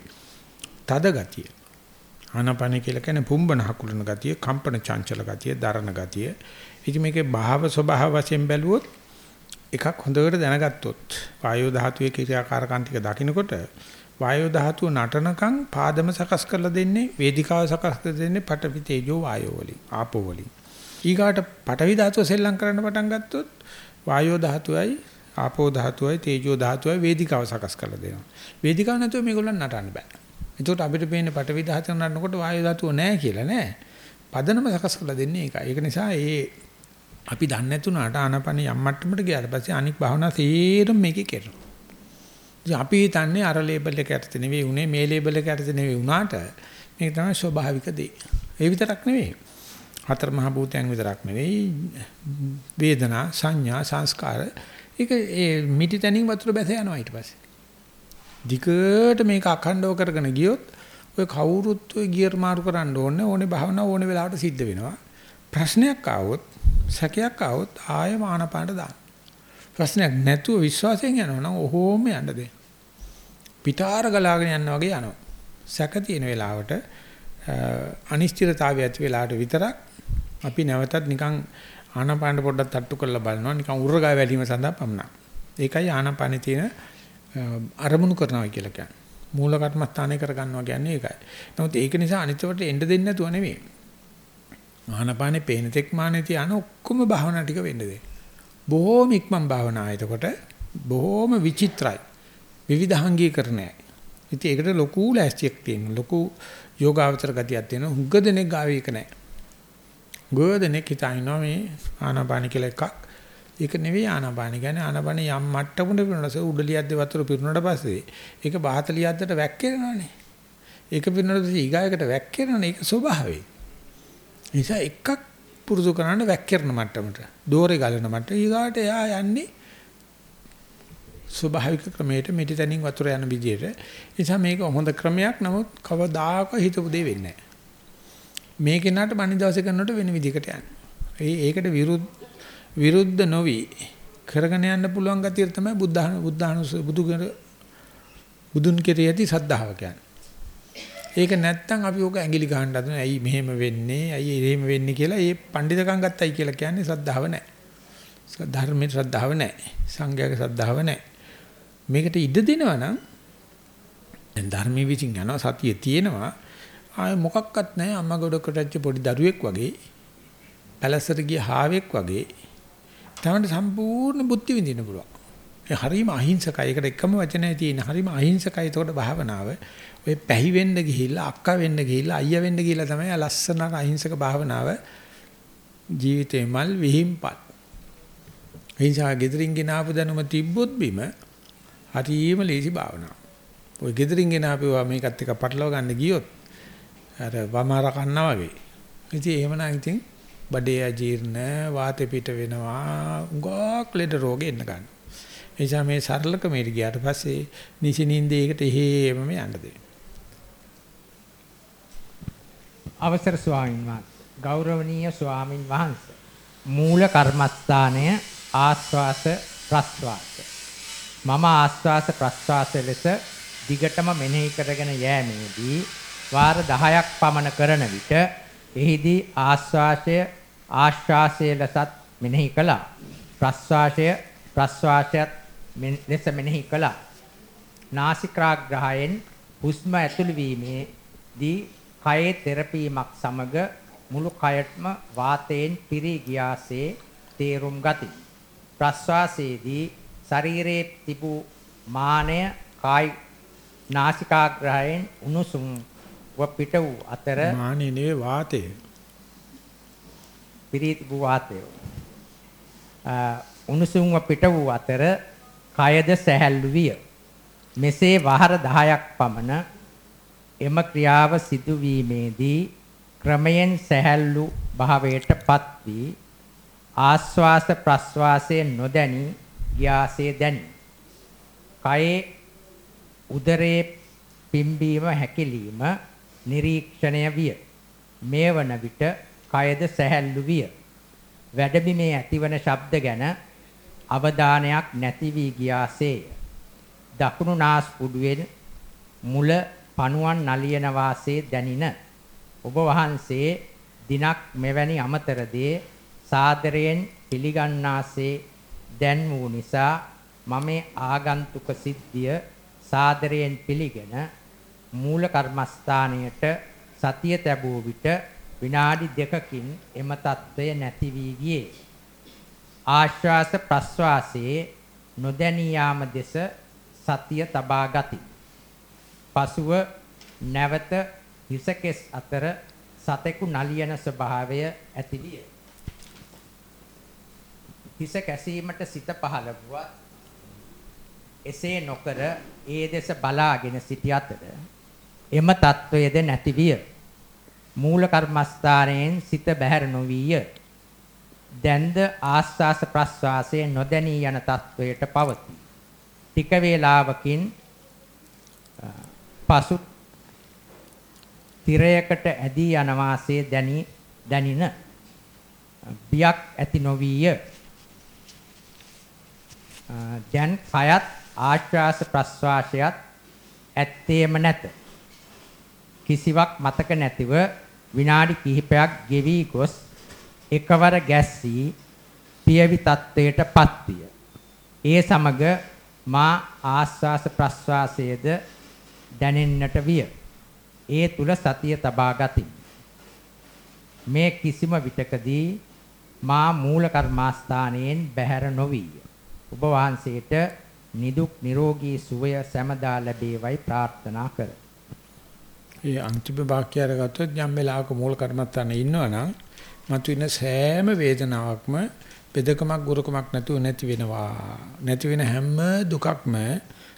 තද ගතිය. ආනාපානෙ කියලා කියන්නේ පුම්බන හකුලන ගතිය, කම්පන චංචල ගතිය, දරණ ගතිය. ඉතින් මේකේ භාව ස්වභාව වශයෙන් බැලුවොත් එකක් හොඳට දැනගත්තොත් වායෝ ධාතුවේ ක්‍රියාකාරකම් ටික දකිනකොට වායෝ ධාතුව නටනකම් පාදම සකස් කරලා දෙන්නේ වේදිකාව සකස් කරලා දෙන්නේ පඨවි තේජෝ වායෝ වලින් ආපෝ වලින්. ඊගාට පඨවි ධාතුව සෙල්ලම් කරන්න පටන් ගත්තොත් වායෝ ධාතුවයි ආපෝ ධාතුවයි තේජෝ ධාතුවයි වේදිකාව සකස් කරලා දෙනවා. වේදිකාව නැතුව මේගොල්ලන් නටන්න බෑ. එතකොට අපිට පේන්නේ පඨවි ධාතුව නටනකොට වායෝ ධාතුව නැහැ කියලා නෑ. පදනම සකස් කරලා දෙන්නේ ඒකයි. ඒක නිසා ඒ අපි දන්නේ නැතුණාට ආනපන යම් මට්ටමකට ගියාට පස්සේ අනික් භාවනා සේරම මේකේ කරනවා. ඉතින් අපි හිතන්නේ අර ලේබල් එක යටතේ නෙවෙයි උනේ මේ ලේබල් එක යටතේ නෙවෙයි උනාට මේක තමයි ස්වභාවික දේ. ඒ විතරක් නෙවෙයි. හතර මහ භූතයන් විතරක් නෙවෙයි වේදනා සංඥා සංස්කාර ඒක ඒ මිටි තනින් වතුර බැස යනවා ඊට පස්සේ. ධිකට මේක අඛණ්ඩව කරගෙන ගියොත් ඔය කවුරුත් ඔය ගියර් මාරු කරන්න ඕනේ ඕනේ භාවනාව ඕනේ වෙලාවට සිද්ධ වෙනවා. ප්‍රශ්නයක් ආවොත් සැකයක් ආවොත් ආය මානපාට දාන්න. ප්‍රශ්නයක් නැතුව විශ්වාසයෙන් යනවා නම් ඔහොම යන්න දෙන්න. පිටාර ගලාගෙන යනවා වගේ යනවා. සැක තියෙන වෙලාවට අනිශ්චිතතාවය ඇති වෙලාවට විතරක් අපි නැවතත් නිකන් ආනපාන පොඩ්ඩක් තට්ටු කරලා බලනවා නිකන් උරගා වැලීම සඳහා පමණක්. ඒකයි ආනාපානේ තියෙන අරමුණු කරනවා කියලා කියන්නේ. මූල කර්මස්ථානය කරගන්නවා කියන්නේ ඒකයි. නමුත් ඒක නිසා අනිත්වට එන්න දෙන්නේ නැතුව නෙවෙයි. ආනාපානේ පේන තෙක් මානේ තියන ඔක්කොම භාවනා ටික වෙන්න දෙන්න. බොහොම ඉක්මන් භාවනා. එතකොට බොහොම විචිත්‍රයි. විවිධාංගීකරණයයි. ඉතින් ඒකට ලොකු ලෑස්තියක් තියෙනවා. ලොකු යෝගාවචර ගතියක් තියෙනවා. හුඟ දෙනෙක් ගාව ඒක නැහැ. හුඟ දෙනෙක් හිතනවා මේ ආනාපාන කියලා එකක්. ඒක නෙවෙයි ආනාපාන. කියන්නේ ආනාපාන යම් මට්ටමකට පිරුණාස උඩලියද්ද වතුර පිරුණාට පස්සේ ඒක 40ද්දට වැක්කිරෙනවානේ. ඒක පිරුණාට පස්සේ ඊගායකට වැක්කිරෙනවානේ. ඒක ස්වභාවයි. නිසා එකක් පුරුදු කරන්න වැක්කිරන මට්ටමට. දෝරේ ගලන මට්ට ඊගාට එයා යන්නේ ස්වභාවික ක්‍රමයට මෙටි තනින් වතුර යන විදියට. නිසා මේක හොඳ ක්‍රමයක් නමුත් කවදාක හිතපු දෙ වෙන්නේ නැහැ. මේ කෙනාට මනි දවසේ කරනකොට වෙන විදිහකට යන්නේ. ඒ ඒකට විරුද්ධ විරුද්ධ නොවි කරගෙන යන්න පුළුවන් ගතිය තමයි බුද්ධ බුද්ධානුස බුදු බුදුන් කෙරෙහි ඇති සද්ධාව කියන්නේ. ඒක නැත්තම් අපි ඕක ඇඟිලි ගහන්න හදන ඇයි මෙහෙම වෙන්නේ ඇයි එහෙම වෙන්නේ කියලා ඒ පඬිතකම් ගත්තයි කියලා කියන්නේ සද්ධාව නැහැ. ධර්මයේ ශ්‍රද්ධාව නැහැ. සංඝයාගේ ශ්‍රද්ධාව නැහැ. මේකට ඉඩ දෙනවා නම් දැන් ධර්මයේ විසින් යනවා සතිය තියෙනවා ආය මොකක්වත් නැහැ අම්මා ගොඩකට ඇච්ච පොඩි දරුවෙක් වගේ පැලසට ගිය හාවෙක් වගේ තමයි සම්පූර්ණ බුද්ධි විඳින්න පුළුවන්. ඒ හරීම අහිංසකයි. ඒකට එකම වචනය තියෙන හරීම අහිංසකයි. ඒකට භාවනාව ඔය පැහි වෙන්න ගිහිල්ලා අක්කා වෙන්න ගිහිල්ලා අයියා වෙන්න ගිහිල්ලා තමයි ලස්සන අහිංසක භාවනාව ජීවිතේ මල් විහිම්පත්. එනිසා gedirin ගෙනාපු දැනුම තිබ්බොත් බිම හරියම ලේසි භාවනාව. ඔය gedirin ගෙනාපුවා මේකත් එක පටලවා ගන්න ගියොත් අර වමාර කන්නා වගේ. ඉතින් එහෙමනම් ඉතින් බඩේ අජීර්ණ වාතය පිට වෙනවා උගක් ලෙඩ රෝගෙ එන්න ගන්න. ඒ නිසා මේ සරලකමට ගියාට පස්සේ නිසිනින්දේකට එහෙමම යන්න දෙන්න. අවසර ස්වාමීන් වහන්සේ. ගෞරවනීය ස්වාමින් වහන්සේ. මූල කර්මස්ථානය ආස්වාස ප්‍රස්වාස. මම ආස්වාස ප්‍රස්වාස ලෙස දිගටම මෙනෙහි කරගෙන යෑමේදී වාර 10ක් පමණ කරන විට එහිදී ආස්වාසය ආශ්වාසය ලෙසත් මෙනෙහි කළා. ප්‍රස්වාසය ප්‍රස්වාසයත් ලෙස මෙනෙහි කළා. නාසිකාග්‍රහයෙන් හුස්ම ඇතුළු වීමේදී කයේ තෙරපීමක් සමග මුළු කයත්ම වාතයෙන් පිරී ගියාසේ තේරුම් ගති. ප්‍රස්වාසයේදී ශරීරයේ තිබූ මානය කායි නාසිකාග්‍රහයෙන් උණුසුම් ව පිට වූ අතර මානේ නෙවෙයි වාතය. පිරී තිබූ වාතය. උණුසුම්ව පිට වූ අතර කයද සැහැල්ලු විය. මෙසේ වහර 10ක් පමණ එම ක්‍රියාව සිදුවීමේදී ක්‍රමයෙන් සැහැල්ලු භාවයටපත් වී ආස්වාස ප්‍රස්වාසයේ නොදැනි ගියාසේ දැනි. කයේ උදරයේ පිම්බීම හැකිලිම නිරීක්ෂණය විය. මේ වන විට කයද සැහැල්ලු විය. වැඩබිමේ ඇතිවන ශබ්ද ගැන අවධානයක් නැති වී ගියාසේය. දකුණු නාස් පුඩුවෙන් මුල පණුවන් නලියන වාසේ දැනින. ඔබ වහන්සේ දිනක් මෙවැනි අමතර දේ සාදරයෙන් පිළිගන්නාසේ දැන් වූ නිසා මම ආගන්තුක සිද්ධිය සාදරයෙන් පිළිගෙන මූල කර්මස්ථානයට සතිය තැබූ විට විනාඩි දෙකකින් එම తত্ত্বය නැති වී ගියේ. ආශ්වාස ප්‍රශ්වාසයේ නොදැනී යාම දෙස සතිය තබා ගතියි පසුව නැවත හිසකෙස් අතර සතෙකු නලියන ස්වභාවය ඇතිවිය. හිස කැසීමට සිත පහළ වුවත් එසේ නොකර ඒ දෙස බලාගෙන සිටි අතර එම తත්වයේද නැතිවිය. මූල කර්මස්ථානයෙන් සිත බැහැර නොවිය. දැන්ද ආස්වාස ප්‍රස්වාසයේ නොදැනී යන తත්වයට පවතී. ටික වේලාවකින් පසු තිරයකට ඇදී යන වාසේ දැනි දැනින බියක් ඇති නොවිය. දැන් කයත් ආශ්වාස ප්‍රශ්වාසයත් ඇත්තේම නැත. කිසිවක් මතක නැතිව විනාඩි කිහිපයක් ගෙවි ගොස් එකවර ගැස්සී පියවි තත්වයටපත් විය ඒ සමග මා ආස්වාස ප්‍රස්වාසයේද දැනෙන්නට විය. ඒ තුල සතිය තබා ගතිමි. මේ කිසිම විටකදී මා මූල කර්මාස්ථානයෙන් බැහැර නොවිය. ඔබ වහන්සේට නිදුක් නිරෝගී සුවය සැමදා ලැබේවයි ප්‍රාර්ථනා කර. ඒ අන්තිම වාක්‍යය අරගත්තොත් යම් වෙලාවක මූල කර්මත්තානේ ඉන්නවනම් මතුවෙන සෑම වේදනාවක්ම බෙදකමක් ගුරුකමක් නැතුව නැති වෙනවා. නැති වෙන හැම දුකක්ම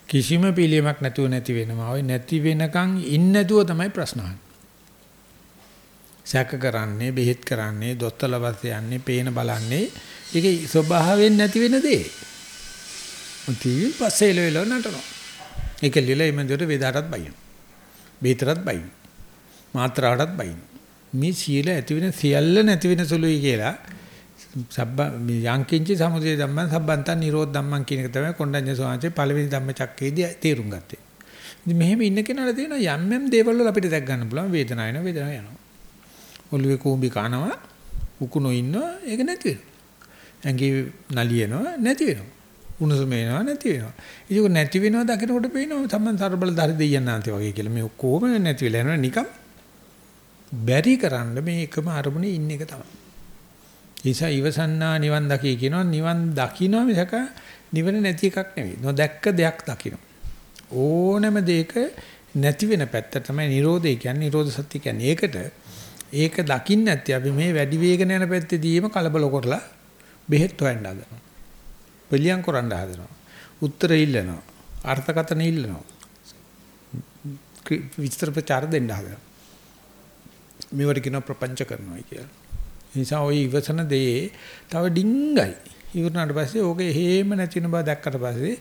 කිසිම පිළියමක් නැතුව නැති වෙනවා. ওই නැති වෙනකන් ඉන්නේ නැතුව තමයි ප්‍රශ්න සැක කරන්නේ, බෙහෙත් කරන්නේ, දොස්තරලවස් යන්නේ, පේන බලන්නේ. ඒකේ ස්වභාවයෙන් නැති වෙන දේ. උන්තිල් පස්සේ ලෙවල නටනවා. ඒක ලිලයි මන්දර වේදාටත් බයින. බේතරත් බයින. මාත්‍රාටත් බයින. මේ සීල ඇති වෙන සියල්ල නැති වෙන සුළුයි කියලා සබ්බ යංකින්චි සමුදය ධම්මං සබ්බන්තං නිරෝධ ධම්මං කියන එක තමයි කොණ්ඩඤ්ඤ සෝවාන්සේ පළවෙනි ධම්මචක්කේදී තේරුම් ගත්තේ. ඉතින් මෙහෙම ඉන්න කෙනාට තියෙනවා යම් යම් දේවල් වල අපිට දැක් ගන්න පුළුවන් වේදනාව එනවා වේදනාව යනවා. ඔළුවේ කූඹි කනවා උකුණෝ ඉන්නවා ඒක නැති වෙනවා. ඇඟේ නලියනවා නැති වෙනවා. උණුසුම එනවා නැති වෙනවා. ඒක නැති වෙනවා දකිනකොට පේනවා සම්මන් සර්බල ධරි දෙයයන්ාන්තේ වගේ කියලා. මේ ඔක්කොම නැති වෙලා යනවා නිකම් බැරි කරන්න මේ එකම අරමුණේ ඉන්න එක තමයි. ඒසා ඉවසන්නා නිවන් දකි කියනවා නිවන් දකින්න මිසක නිවන නැති එකක් නෙවෙයි. නොදැක්ක දෙයක් දකින්න. ඕනම දෙයක නැති වෙන පැත්ත තමයි Nirodha කියන්නේ. Nirodha සත්‍ය කියන්නේ ඒකට ඒක දකින්න නැත්te අපි මේ වැඩි වේගන යන පැත්තේදීම කලබල කරලා බෙහෙත් හොයන්න හදනවා. පිළියම් කරන්න හදනවා. උත්තර ඉල්ලනවා. අර්ථකථන ඉල්ලනවා. විස්තර ප්‍රචාර දෙන්න හදනවා. මේවට කියනවා ප්‍රපංච කරනවා කියලා. නිසා ওই ඉවසන දේ තව ඩිංගයි. ඉවරනාට පස්සේ ඕකේ හේම නැතින බව දැක්කට පස්සේ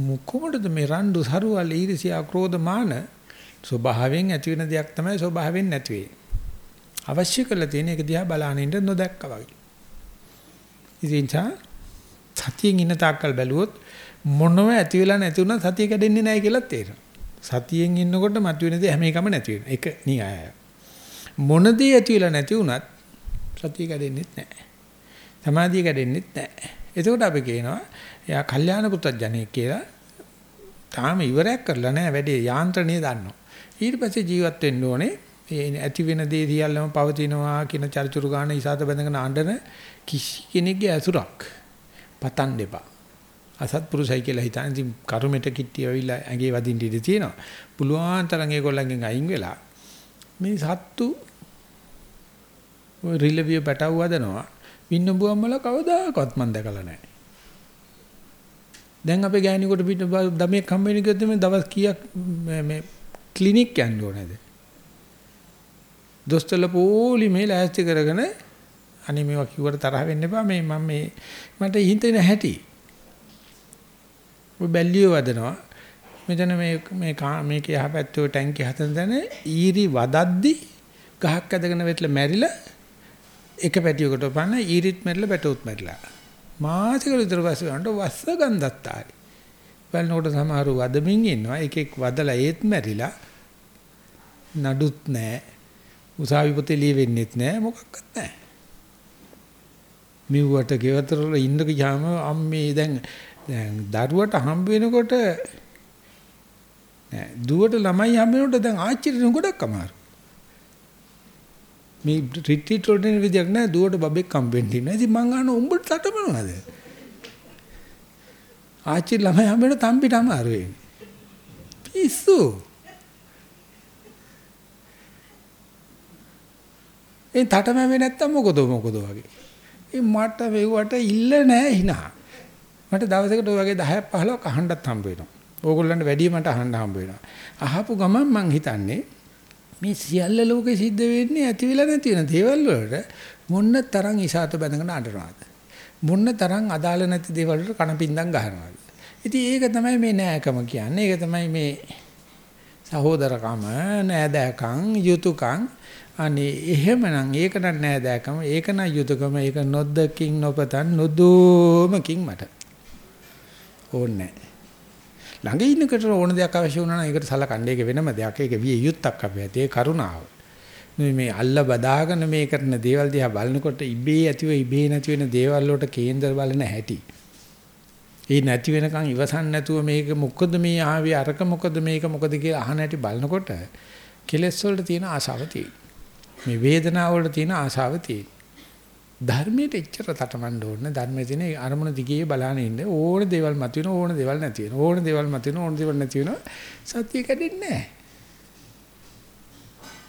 මොකොමඩද මේ රණ්ඩු සරුවල් ඊර්ෂ්‍යා ක්‍රෝධ මාන ස්වභාවයෙන් ඇති වෙන දෙයක් තමයි ස්වභාවයෙන් නැති වෙන්නේ. අවශ්‍ය කරලා තියෙන එක දිහා බලානින්න නොදැක්කා වගේ. ඉතින් සතියෙන් ඉන්න තාක්කල් බැලුවොත් මොනව ඇති වෙලා නැති වුණා සතිය කැඩෙන්නේ නැහැ කියලා තේරෙනවා. සතියෙන් ඉන්නකොට මතුවෙන දේ හැම එකම නැති වෙනවා. ඒක නියයයි. මොන දේ ඇති වෙලා නැති වුණත් සතිය කැඩෙන්නෙත් නැහැ. සමාධිය කැඩෙන්නෙත් නැහැ. එතකොට අපි කියනවා එයා කල්යාණ පුත්‍රජනෙක් කියලා තාම ඉවරයක් කරලා නැහැ වැඩේ යාන්ත්‍රණය දන්නවා. ඊට පස්සේ ජීවත් වෙන්න ඕනේ ඒ ඇති වෙන දේ සියල්ලම පවතිනවා කියන චරිචුරු ගාන ඉසాత බඳගෙන අඬන කිසි කෙනෙක්ගේ ඇසුරක් පතන් දෙපා. අසත්පුරුසයි කියලා හිතන ඉතින් කරුමෙට කිට්ටි ඇවිල්ලා ඇඟේ වදින්න ඉඩ තියෙනවා. පුළුවන් තරම් ඒගොල්ලන්ගෙන් අයින් වෙලා මේ සත්තු ඔය රිලවිය පැටව වදනවා. වින්නඹුවම් වල කවදාකවත් මම දැකලා නැහැ. දැන් අපේ ගෑණියෙකුට පිට දමේ කම්බිනි ගියොත් මේ දවස් කීයක් මේ ක්ලිනික් යන්න ඕනේද? දොස්තරල පොලි මේ ලෑස්ති කරගෙන අනේ මේවා කිව්වට තරහ වෙන්න එපා මේ මම මේ මට හිතෙන හැටි. ඔය බැල්ලිය වදනවා. මෙතන මේ මේ මේක යහපැත්තේ ටැංකිය හතන තැන ඊරි වදද්දි ගහක් ඇදගෙන වෙట్లా මැරිලා එක පැටියකට පන්න ඊරිත් මැරිලා පැටවුත් මැරිලා. මාසික විතර පස්සේ වන්ට වස්ස ගන්ධත් ආරි. බලනකොට සමහරව වදමින් ඉන්නවා. එකෙක් වදලා ඒත් මැරිලා නඩුත් නැහැ. උසාවි පොතේ ලියවෙන්නෙත් නැහැ. මොකක්වත් නැහැ. මෙව්වට ගෙවතරවල ඉන්න ගියාම අම්මේ දැන් දැන් දරුවට හම්බ වෙනකොට නෑ දුවට ළමයි හම්බ වෙනකොට දැන් ආච්චිට ගොඩක් අමාරු. මේ රිට්‍රීට් වලට එන විදියක් නෑ දුවට බබෙක් හම්බෙන්න ඉන්නවා. ඉතින් මං අහන උඹට තටමනවාද? ආච්චි ළමයි හම්බ වෙන තම්බිට අමාරු වෙන්නේ. පිස්සු. ඒ තටමැවේ නැත්තම් මොකද මොකද වගේ. ඒ මට වෙව්වට ඉල්ල නෑ hina. මට දවසකට ඔය වගේ 10ක් 15ක් අහන්නත් හම්බ වෙනවා. ඕගොල්ලන්ට වැඩි මට අහන්න හම්බ වෙනවා. අහපු ගමන් මං හිතන්නේ මේ සියල්ල ලෝකෙ සිද්ධ වෙන්නේ ඇති වෙලා නැති වෙන දේවල් වලට මොන්න තරම් ඉසాత බැඳගෙන අඬනවාද? මොන්න තරම් අදාළ නැති දේවල් වලට කණපින්දම් ගහනවාද? ඉතින් ඒක තමයි මේ නෑකම කියන්නේ. ඒක තමයි මේ සහෝදරකම, නෑදෑකම්, යුතුයකම් අනේ එහෙමනම් ඒක නෑ දැකම ඒක නම් යුතුයකම ඒක නොදකින් නොපතන් නොදෝමකින් මට ඕනේ ළඟ ඉන්නකට ඕන දෙයක් අවශ්‍ය වුණා නම් ඒකට සලකන්නේ. ඒක වෙනම දෙයක්. ඒක විය යුත්තක් අපේ ඇතේ. කරුණාව. මේ අල්ල බදාගෙන මේ කරන දේවල් දිහා බලනකොට ඉබේ ඇතිව ඉබේ නැති වෙන දේවල් වලට කේන්දර බලන හැටි. ඒ නැති වෙනකන් ඉවසන් නැතුව මේක මොකද මේ ආවේ? අරක මොකද මේක මොකද කියලා අහන හැටි බලනකොට කෙලෙස් වලට තියෙන ආශාව තියෙනවා. මේ වේදනාව වලට තියෙන ආශාව තියෙනවා. ධර්මයට එච්චර තටමඬ ඕනේ ධර්මයේ තියෙන අරමුණ දිගේ බලහන් ඉන්න ඕන දේවල් මතුවෙන ඕන දේවල් නැති වෙන ඕන දේවල් මතුවෙන ඕන දේවල් නැති වෙන සත්‍ය කැඩෙන්නේ නැහැ.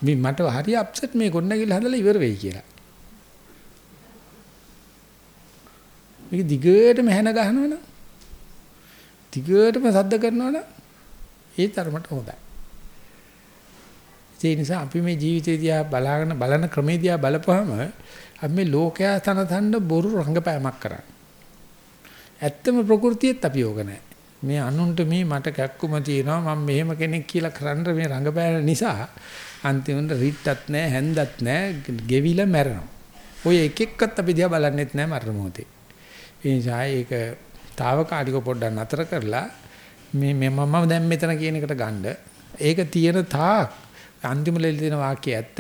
මේ මට හරි අප්සෙට් මේ ගොඩනැගිල්ල හදලා ඉවර වෙයි කියලා. මේක දිගටම හැන ගහනවනම් දිගටම සද්ද කරනවනම් ඒ තරමට හොඳයි. ඒ නිසා අපි මේ ජීවිතේ දිහා බලාගෙන බලන ක්‍රමේ දිහා බලපුවාම අපි මේ ලෝකයා තනතන්න බොරු රංගපෑමක් කරන්නේ. ඇත්තම ප්‍රകൃතියෙත් අපි යෝග නැහැ. මේ අනුන්ට මේ මට කැක්කුම තියෙනවා මම මෙහෙම කෙනෙක් කියලා කරන්න මේ රංගපෑම නිසා අන්තිමට රිට්ටත් නැහැ හැන්දත් නැහැ ගෙවිලා මැරෙනවා. ඔය එක එක්කත් අපි දිහා බලන්නෙත් නැහැ මරණ මොහොතේ. ඒ නිසා ඒක తాවකාලික පොඩ්ඩක් නතර කරලා මේ මම දැන් මෙතන කියන එකට ගන්න. ඒක තියෙන තාක් අන්තිම ලෙල දෙන වාක්‍යය ඇත්ත.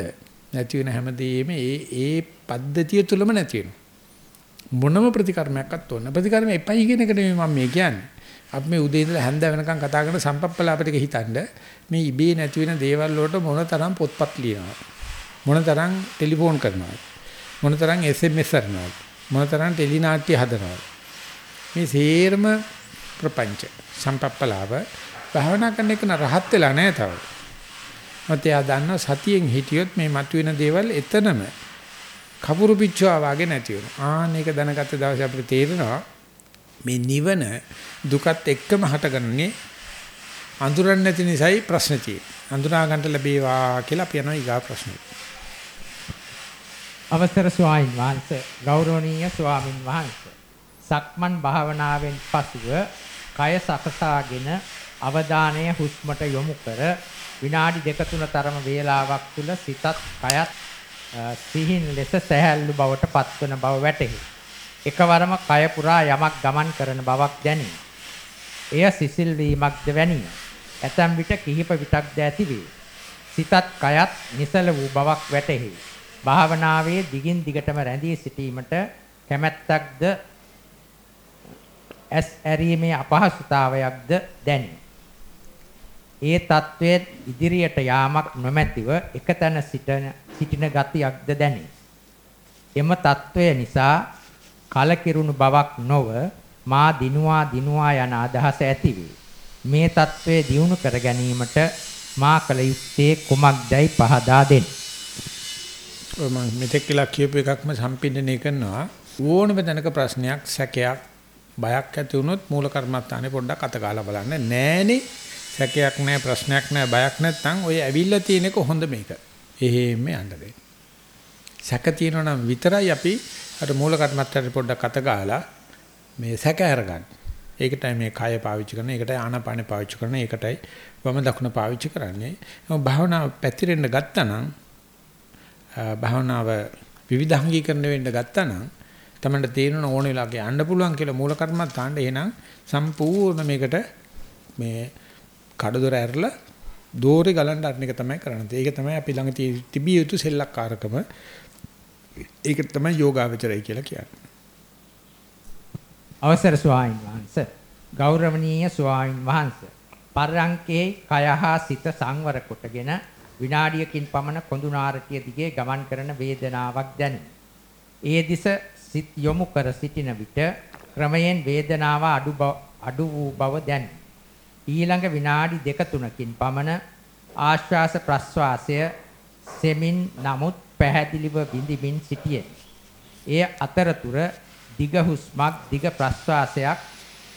නැති වෙන හැමදේම ඒ ඒ පද්ධතිය තුලම නැති වෙනවා. මොනම ප්‍රතිකර්මයක්වත් ඕන. ප්‍රතිකර්ම එපයි කියන එක නෙමෙයි මම මේ කියන්නේ. අපි මේ උදේ ඉඳලා හැන්ද වෙනකන් කතා කරන සම්පප්පලාප ටික හිතනද මේ ඉබේ නැති වෙන දේවල් වලට මොන තරම් පොත්පත් ලියනවා. මොන තරම් ටෙලිෆෝන් කරනවා. මොන තරම් SMS කරනවා. මොන තරම් ටෙලි නාට්‍ය හදනවා. මේ සේරම ප්‍රපංච සම්පප්පලාව භාවනා කරන එක රහත් වෙලා නැහැ තව. මත එයා දන්නවා සතියෙන් හිටියොත් මේ මතුවෙන දේවල් එතනම කපුරු පිච්චුවා වගේ නැති වෙනවා. ආන්න ඒක දැනගත්ත දවසේ අපිට තේරෙනවා මේ නිවන දුකත් එක්කම හටගන්නේ අඳුරන්නේ නැති නිසායි ප්‍රශ්න තියෙන්නේ. අඳුනා ගන්නට ලැබේවා කියලා අපි යනවා ඊගා ප්‍රශ්නෙට. අවසර ස්වාමින් වහන්සේ ගෞරවනීය ස්වාමින් වහන්සේ සක්මන් භාවනාවෙන් පසුව කය සකසාගෙන අවධානය හුස්මට යොමු කර විනාඩි දෙක තුන තරම වේලාවක් තුල සිතත් කයත් සිහින් ලෙස සැහැල්ලු බවට පත්වන බව වැටහි. එකවරම කය පුරා යමක් ගමන් කරන බවක් දැනේ. එය සිසිල් වීමක්ද වැනිය. ඇතැම් විට කිහිප විටක්ද ඇතිවේ. සිතත් කයත් නිසල වූ බවක් වැටහි. භාවනාවේ දිගින් දිගටම රැඳී සිටීමට කැමැත්තක්ද ඇස් ඇරීමේ අපහසුතාවයක්ද දැනේ. ඒ తත්වයේ ඉදිරියට යාමක් නොමැතිව එකතැන සිටින සිටින ගතියක්ද දැනේ. එම తත්වය නිසා කලකිරුණු බවක් නොව මා දිනුවා දිනුවා යන අදහස ඇතිවේ. මේ తත්වයේ දියුණු කර ගැනීමට මා කල යුත්තේ කුමක්දයි පහදා දෙන්න. ඔය මම මෙතෙක් කියලා කියපු එකක්ම සම්පින්දනය කරනවා. ඕනම තැනක ප්‍රශ්නයක්, සැකයක්, බයක් ඇති වුණොත් මූල කර්මස්ථානේ පොඩ්ඩක් අතගාලා බලන්න. නෑනේ සැකයක් නෑ ප්‍රශ්නයක් නෑ බයක් නැත්නම් ඔය ඇවිල්ලා තියෙන එක හොඳ මේක. එහෙම යන්න දෙන්න. සැක තියෙනවා නම් විතරයි අපි අර මූල කර්මස්ථානේ පොඩ්ඩක් අත ගාලා මේ සැක අරගන්න. ඒකටයි මේ කය පාවිච්චි කරන, ඒකටයි ආනාපානෙ පාවිච්චි කරන, ඒකටයි වම දකුණ පාවිච්චි කරන්නේ. භාවනාව පැතිරෙන්න ගත්තා නම් භාවනාව විවිධාංගීකරණය වෙන්න ගත්තා නම් තමන්ට තේරෙන ඕන වෙලාවක යන්න පුළුවන් කියලා මූල කර්මත්තාන්ට එහෙනම් සම්පූර්ණ මේකට මේ කඩදොර ඇරලා දෝරේ ගලන්න අරන එක තමයි කරන්නේ. ඒක තමයි අපි ළඟ තිබිය යුතු සෙල්ලක්කාරකම. ඒක තමයි යෝගාවචරය කියලා කියන්නේ. අවසර ස්වාමීන් වහන්සේ ගෞරවනීය ස්වාමීන් වහන්සේ පරංකේ කයහා සිත සංවර කොටගෙන විනාඩියකින් පමණ කොඳුනාරටිය දිගේ ගමන් කරන වේදනාවක් දැනේ. ඒ දිස සිත් යොමු කර සිටින විට ක්‍රමයෙන් වේදනාව අඩු අඩු වූ බව දැනේ. ඊළඟ විනාඩි දෙක තුනකින් පමණ ආශ්වාස ප්‍රශ්වාසය සෙමින් නමුත් පැහැදිලිව විඳිමින් සිටියේ. එය අතරතුර දිග හුස්මක් දිග ප්‍රශ්වාසයක්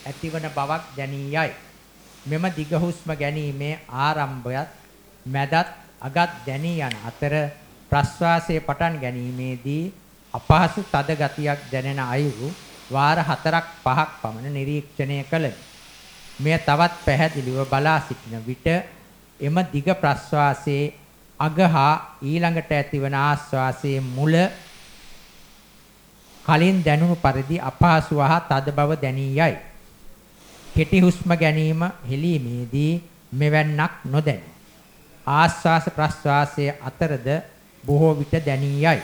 ඇතිවන බවක් දැනී යයි. මෙම දිග හුස්ම ගැනීමේ ආරම්භයත් මැදත් අගත් දැනී යන අතර ප්‍රශ්වාසයේ පටන් ගැනීමේදී අපහසු තද ගතියක් දැනෙන අයුරු වාර 4ක් 5ක් පමණ නිරීක්ෂණය කළෙමි. මෙය තවත් පැහැදිලිව බලා සිටින විට එම දිග ප්‍රස්වාසයේ අගහා ඊළඟට ඇතිවන ආස්වාසයේ මුල කලින් දැනුණු පරිදි අපහසු වහා තද බව දැනී යයි. කෙටි හුස්ම ගැනීම හෙලීමේදී මෙවැන්නක් නොදැනි. ආස්වාස ප්‍රස්වාසයේ අතරද බොහෝ විට දැනී යයි.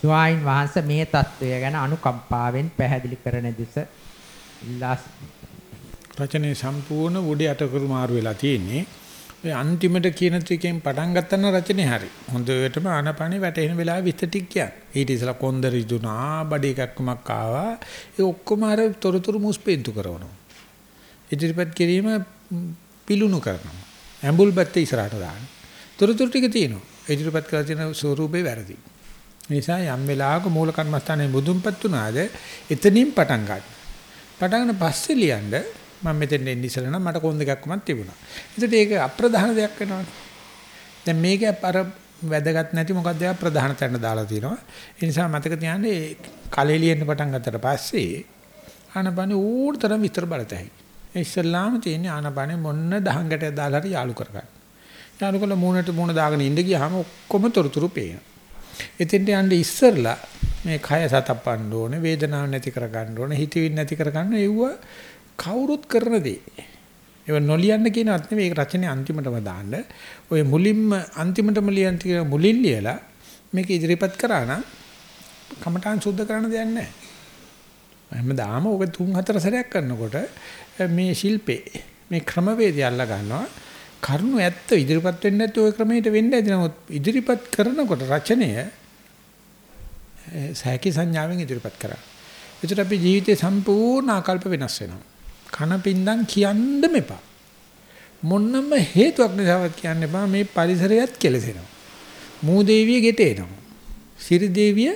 ස්වාමින් වහන්සේ මේ தত্ত্বය ගැන අනුකම්පාවෙන් පැහැදිලි කරන දෙස ඉල්ලා සිටිනවා. රචනයේ සම්පූර්ණ උඩ යටකරු මාරු වෙලා තියෙන්නේ. ඔය අන්තිමට කියන ත්‍රිකෙන් පටන් ගත්තා නම් රචනේ හරි. හොඳටම ආනපනේ වැටෙන වෙලාවෙ විස්තර ටික කියන්නේ. ඊට ඉස්සලා කොන්ද රිදුනා, බඩේ කැක්කමක් ආවා. ඒ ඔක්කොම අර තොරතුරු මුස්පෙන්තු කරනවා. ඉදිරිපත් කිරීම පිලුණු කරනවා. ඇඹුල් බත්තේ ඉස්සරහට දාන්න. තොරතුරු ටික තියෙනවා. ඉදිරිපත් කරලා තියෙන ස්වරූපේ වැරදි. නිසා යම් වෙලාවක මූල කර්මස්ථානයේ මුදුන්පත් වුණාද එතනින් පටන් ගන්න. පටන් ගන්න පස්සේ ලියන්න මම මෙතෙන් එන්න ඉස්සෙල්ලා නම් මට කොන් දෙකක් වමත් තිබුණා. ඒකට ඒක අප්‍රධාන දෙයක් වෙනවනේ. දැන් මේක අර වැදගත් නැති මොකක්ද ඒක ප්‍රධාන තැන දාලා තියෙනවා. ඒ නිසා මතක තියාගන්න ඒ කලෙ ලියන්න පටන් ගත්තට පස්සේ ආනපනේ ඌතරම් විතර බලතයි. ඒ ඉස්සල්ලාම තියෙන්නේ ආනපනේ මොන්න දහංගට දාලා හරි යාලු කරගන්න. යාලු කළ මූණට මූණ දාගෙන ඉඳ ගියාම ඔක්කොම තොරතුරු පේනවා. එතෙන්ට යන්නේ ඉස්සරලා මේ කය සතපන්න ඕනේ වේදනාවක් නැති කරගන්න ඕනේ හිතවිලි නැති කරගන්න ඒව කවුරුත් කරන දේ. ඒව නොලියන්න කියනවත් නෙවෙයි ඒක රචනයේ අන්තිමටම දාන්න. ඔය මුලින්ම අන්තිමටම ලියන් තියෙන මුලින් ලියලා මේක ඉදිරිපත් කරා නම් කමඨාන් සුද්ධ කරන්න දෙයක් නැහැ. හැමදාම ඔක තුන් හතර සැරයක් කරනකොට මේ ශිල්පේ මේ ක්‍රමවේදය අල්ලා ගන්නවා. කරුණු ඇත්ත ඉදිරිපත් වෙන්නේ නැත්නම් ওই ක්‍රමයට වෙන්නේ නැති නමුත් ඉදිරිපත් කරනකොට රචනය සෑකි සංඥාවෙන් ඉදිරිපත් කරා. ඒකට අපි ජීවිතේ සම්පූර්ණ ආකල්ප වෙනස් වෙනවා. කන පින්දම් කියන්න මෙපා. මොන්නම හේතුවක් නිසාවත් කියන්න එපා මේ පරිසරයත් කෙලසෙනවා. මූ දේවිය ගෙට එනවා. සිරි දේවිය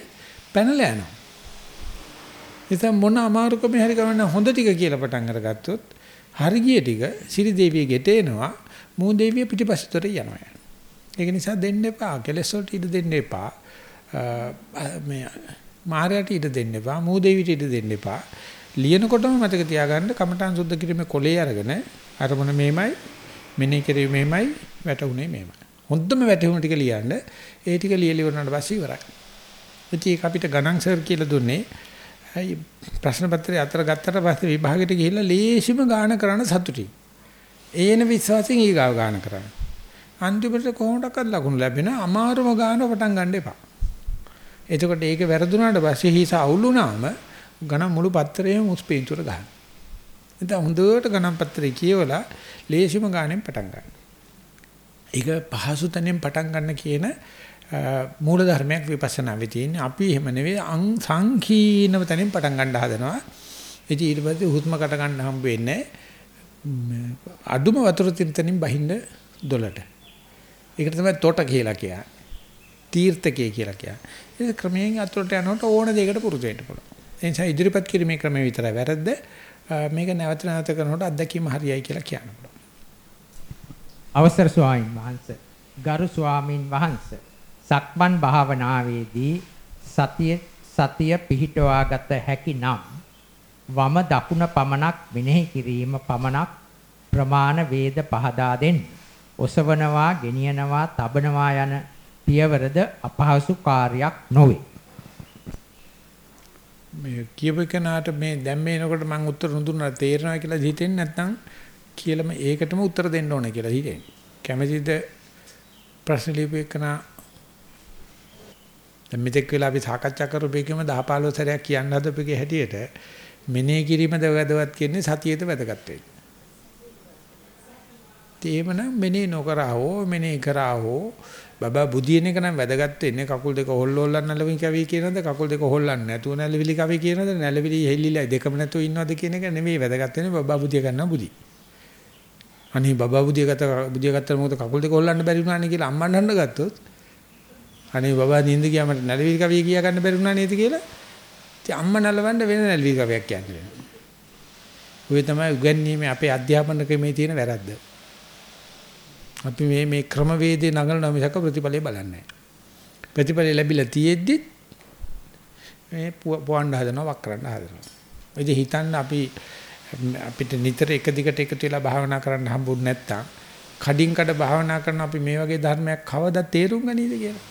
පැනලා යනවා. ඉතින් මොන අමාරුකම හරි කරන්න හොඳ ටික කියලා පටන් අරගත්තොත් හරි ගිය ටික සිරි දේවිය ගෙට එනවා. මූ දේවිය පිටිපස්සට යනවා. ඒක නිසා දෙන්න එපා. කෙලස් වලට ඉඩ දෙන්න එපා. මේ මායයට ඉඩ දෙන්න එපා. මූ දේවියට ඉඩ දෙන්න එපා. ලියනකොටම මතක තියාගන්න කමඨාන් සුද්ධ කිරීමේ කොලේ අරගෙන අරමුණ මේමයි මෙනේ කිරීම මේමයි වැටුනේ මේමයි. හොඳම වැටුණ ටික ලියන්න ඒ ටික ලියලි වුණාට පස්සේ ඉවරයි. ඉතින් ඒක අපිට ගණන් සර් කියලා දුන්නේ ප්‍රශ්න පත්‍රය අතර ගත්තට පස්සේ විභාගෙට ගිහිල්ලා ලේසිම ගාන කරන්න සතුටින්. ඒන විශ්වාසයෙන් ඊගාව ගාන කරන්න. අන්තිමට කොහොමඩක්වත් ලකුණු ලැබෙන අමාරුම ගාන පටන් ගන්න එපා. එතකොට ඒක වැරදුනාට පස්සේ හිස අවුලුනාම ගණන් මුළු පත්‍රයේම මුස්පීන්තුර ගන්න. එතන හොඳට ගණන් පත්‍රය කියවලා ලේසිම ගානෙන් පටන් ගන්න. ඒක පහසු තැනින් පටන් ගන්න කියන මූල ධර්මයක් විපස්සනාවේ තියෙන්නේ. අපි එහෙම නෙවෙයි අං සංකීර්ණව තැනින් පටන් ගන්න හදනවා. ඉතින් ඊට පස්සේ හුස්ම කට ගන්න හම්බ වෙන්නේ අඩුම වතුර තින්තනින් බහින්න දොලට. ඒකට තමයි තොට කියලා කියන්නේ. තීර්ථකය කියලා කියන්නේ. ඒ ක්‍රමයෙන් අතුරට යනකොට ඕන දෙයකට පුරුදු වෙන්න පුළුවන්. ඒ නිසා ඉදිරිපත් කිරීමේ ක්‍රමය විතරයි වැරද්ද. මේක නැවත නැවත කරනකොට අත්දැකීම හරියයි කියලා කියන්න පුළුවන්. අවසර ස්වාමීන් වහන්සේ ගරු ස්වාමින් වහන්සේ සක්මන් භාවනාවේදී සතිය සතිය පිහිටවාගත හැකි නම් වම දකුණ පමණක් මෙනෙහි කිරීම පමණක් ප්‍රමාණ වේද පහදා දෙන්න. ඔසවනවා, ගෙනියනවා, තබනවා යන පියවරද අපහසු කාර්යයක් නොවේ. මේ කියපු කෙනාට මේ දැන් මේනකොට මම උත්තර නුදුන්නා තේරෙනවා කියලා හිතෙන්නේ නැත්නම් කියලාම ඒකටම උත්තර දෙන්න ඕනේ කියලා හිතෙන්නේ. කැමැතිද ප්‍රශ්න ලියපෙකනා දැන් මෙතෙක් වෙලා අපි සාකච්ඡා කරපු එකම 10 15 සැරයක් කියන්න හදපෙකේ හැටියට මෙනේ කිරීමද වැදගත් කියන්නේ සතියේද වැදගත් වෙන්නේ. තේමනම් මෙනේ නොකරා හෝ මෙනේ කරා හෝ බබා බුදියන එක නම් වැදගත් වෙන්නේ කකුල් දෙක හොල්ලෝල්ලන්න නැලවිලි කවි කියනද කකුල් දෙක හොල්ලන්නේ නැතුව නැලවිලි කවි කියනද නැලවිලි හෙල්ලිලා දෙකම නැතුව ඉන්නවද කියන එක නෙමෙයි වැදගත් වෙන්නේ බබා බුදිය ගන්නවා බුදි. අනේ බබා බුදිය ගත බුදිය ගත්තම මොකද කකුල් දෙක හොල්ලන්න බැරි වුණානේ කියලා අම්මන් හන්න ගත්තොත් අනේ බබා නින්ද ගියාම නැලවිලි කවි කියා ගන්න බැරි වුණා නේද කියලා ඉතින් අම්මා නලවන්න වෙන නැලවිලි කවියක් කියන්නේ. ඔය තමයි උගන්වීමේ අපේ අධ්‍යාපන ක්‍රමේ තියෙන වැරද්ද. අපි මේ මේ ක්‍රමවේදේ නගලන මිසක ප්‍රතිඵලය බලන්නේ නැහැ. ප්‍රතිඵලය ලැබිලා තියෙද්දි මේ පොවන්න හදනවා වක් කරන්න හදනවා. ඉතින් හිතන්න අපි අපිට නිතර එක දිගට එකතු වෙලා භාවනා කරන්න හම්බුනේ නැත්තම් කඩින් කඩ භාවනා කරන අපි මේ වගේ ධර්මයක් කවදා තේරුම් ගනීද කියලා.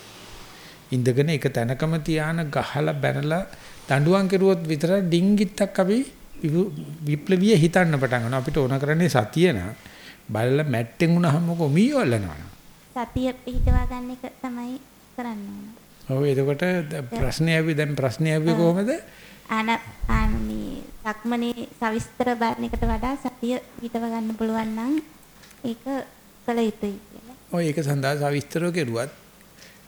ඉඳගෙන එක තැනකම තියාන ගහලා බැනලා දඬුවම් කෙරුවොත් විතර ඩිංගිත්තක් අපි විප්ලවීය හිතන්න පටන් ගන්නවා. අපිට ඕන කරන්නේ සතිය නා බලලා මැට්ටෙන් උනහම මොකෝ මීවල්ලනවා. සතිය පිටවා ගන්න එක තමයි කරන්න ඕන. ඔව් එතකොට ප්‍රශ්නේ ආවි දැන් ප්‍රශ්නේ ආවි කොහමද? ආන ආන මේ සක්මනේ සවිස්තර බලන එකට වඩා සතිය පිටව ගන්න පුළුවන් නම් ඒක කළ යුතුයි කියලා. ඔය ඒක සඳහා සවිස්තරව කෙරුවත්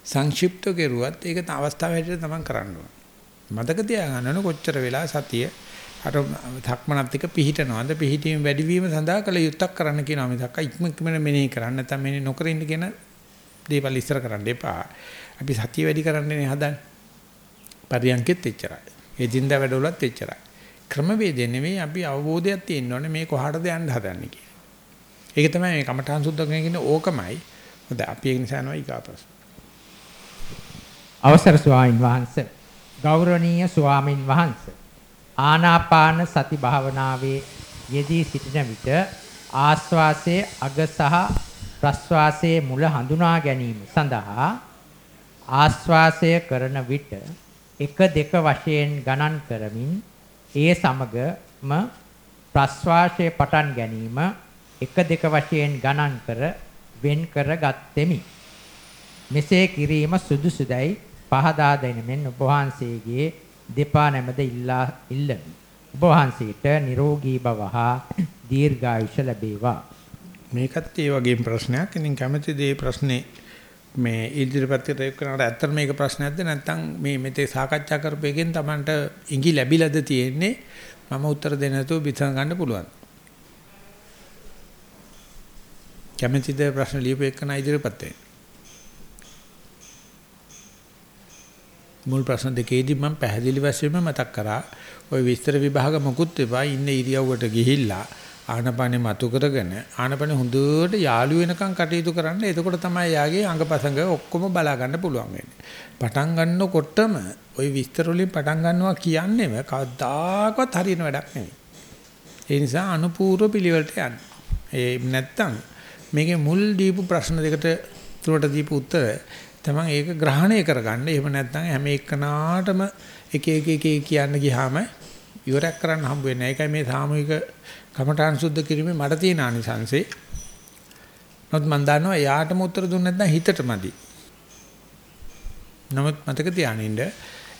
සංක්ෂිප්තව කෙරුවත් ඒක ත අවස්ථාව හැටියට තමයි කරන්න ඕන. මතක තියාගන්න ඕන කොච්චර වෙලා සතිය අර ධක්මනත් එක පිහිටනවාද පිහිටීම වැඩිවීම සඳහා කළ යුත්තක් කරන්න කියනවා මිසක් ඉක්මනට මෙනෙහි කරන්න නැත්නම් මෙනෙහි නොකර ඉන්න කියන දේවල් ඉස්සර කරන්න එපා. අපි සතිය වැඩි කරන්නනේ හදන්නේ. පරියන්කෙත් එච්චරයි. එදින්දා වැඩවලත් එච්චරයි. ක්‍රමවේදය නෙමෙයි අපි අවබෝධයක් තියෙන්න ඕනේ මේ කොහාටද යන්න හදන්නේ කියලා. ඒක තමයි මේ කමඨාන් සුද්ධ කරගෙන ඉන්නේ ඕකමයි. හොඳයි අපි ඒක නිසා යනවා ඊගා ප්‍රශ්න. අවසර ස්වාමින් වහන්සේ ගෞරවනීය ස්වාමින් වහන්සේ ආනාපාන සති භාවනාවේ යෙදී සිටින විට ආස්වාසයේ අග සහ ප්‍රස්වාසයේ මුල හඳුනා ගැනීම සඳහා ආස්වාසය කරන විට එක දෙක වශයෙන් ගණන් කරමින් ඒ සමගම ප්‍රස්වාසයේ පටන් ගැනීම එක දෙක වශයෙන් ගණන් කර වෙන් කර ගත්ෙමි. මෙසේ කිරීම සුදුසුදයි පහදා දෙනෙමින් ඔබ වහන්සේගේ දෙපා නැමද ඉල්ලා ඉල්ලමි. ඔබ වහන්සේට නිරෝගී බව හා දීර්ඝායුෂ ලැබේවා. මේකත් ඒ වගේම ප්‍රශ්නයක්. ඉතින් කැමැති දේ ප්‍රශ්නේ මේ ඉදිරිපත් කරේකනට ඇත්තට මේක ප්‍රශ්නයක්ද නැත්නම් මේ මෙතේ සාකච්ඡා කරපු එකෙන් Tamanට ඉඟි ලැබිලාද තියෙන්නේ මම උත්තර දෙන්න නැතුව විසඳ ගන්න පුළුවන්. කැමැතිද ප්‍රශ්න ලියපු එකන ඉදිරිපත් වෙන්න. මුල් ප්‍රශ්න දෙකේදී මම පැහැදිලි වශයෙන්ම මතක් කරා ওই විස්තර විභාග මොකුත් එපා ඉන්න ඉරියව්වට ගිහිල්ලා ආනපනේ මතු කරගෙන ආනපනේ හොඳට යාළු වෙනකන් කටයුතු කරන්න එතකොට තමයි යාගේ අංගපසංග ඔක්කොම බලා ගන්න පුළුවන් වෙන්නේ. පටන් ගන්නකොටම ওই විස්තර වලින් පටන් ගන්නවා කියන්නේම කවදාකවත් හරියන වැඩක් නෙවෙයි. ඒ නිසා අනුපූර්ව පිළිවෙලට යන්න. ඒ නැත්තම් මේකේ මුල් දීපු ප්‍රශ්න දෙකට තුරට දීපු උත්තර තමන් ඒක ග්‍රහණය කරගන්න. එහෙම නැත්නම් හැම එකනාටම එක එක එක කියන්න ගියාම ඉවරයක් කරන්න හම්බ වෙන්නේ නැහැ. ඒකයි මේ සාමූහික කමඨාන් සුද්ධ කිරීමේ මට තියෙන ආනිසංසේ. නමුත් මම දන්නවා එයාටම උත්තර දුන්නේ නැත්නම් හිතටමදි. නමුත් මතක තියානින්න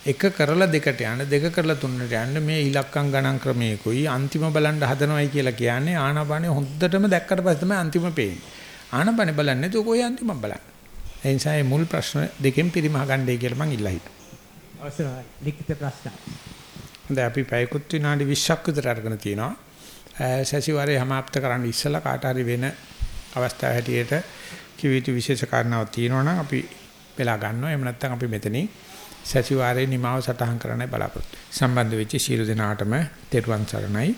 එක කරලා දෙකට යන්න දෙක කරලා තුනට යන්න මේ ඉලක්කම් ගණන් ක්‍රමයකයි අන්තිම බලන්න හදනවයි කියලා කියන්නේ ආනාපානේ හොද්දටම දැක්කට පස්සේ තමයි අන්තිම පේන්නේ. ආනාපානේ බලන්නේ නැතුව කොහේ අන්තිම බලන්නේ. ඒ නිසා මේ මුල් ප්‍රශ්න දෙකෙන් පරිමහ ගන්නයි කියලා මං ඉල්ලා හිටියා. අවසරයි ලිඛිත ප්‍රශ්න. හොඳයි අපි පැයකුත් විනාඩි 20ක් විතර අරගෙන තිනවා. සැසිවාරේ સમાપ્ત කරන්න ඉස්සලා කාට හරි වෙන අවස්ථාව හැටියට කිව යුතු විශේෂ කාරණාවක් තියෙනවා නම් අපි වෙලා ගන්නවා. එහෙම නැත්නම් අපි මෙතනින් සැසිවාරේ නිමාව සටහන් කරන්නයි බලාපොරොත්තු. සම්බන්ධ වෙච්ච සියලු දෙනාටම තෙරුවන් සරණයි.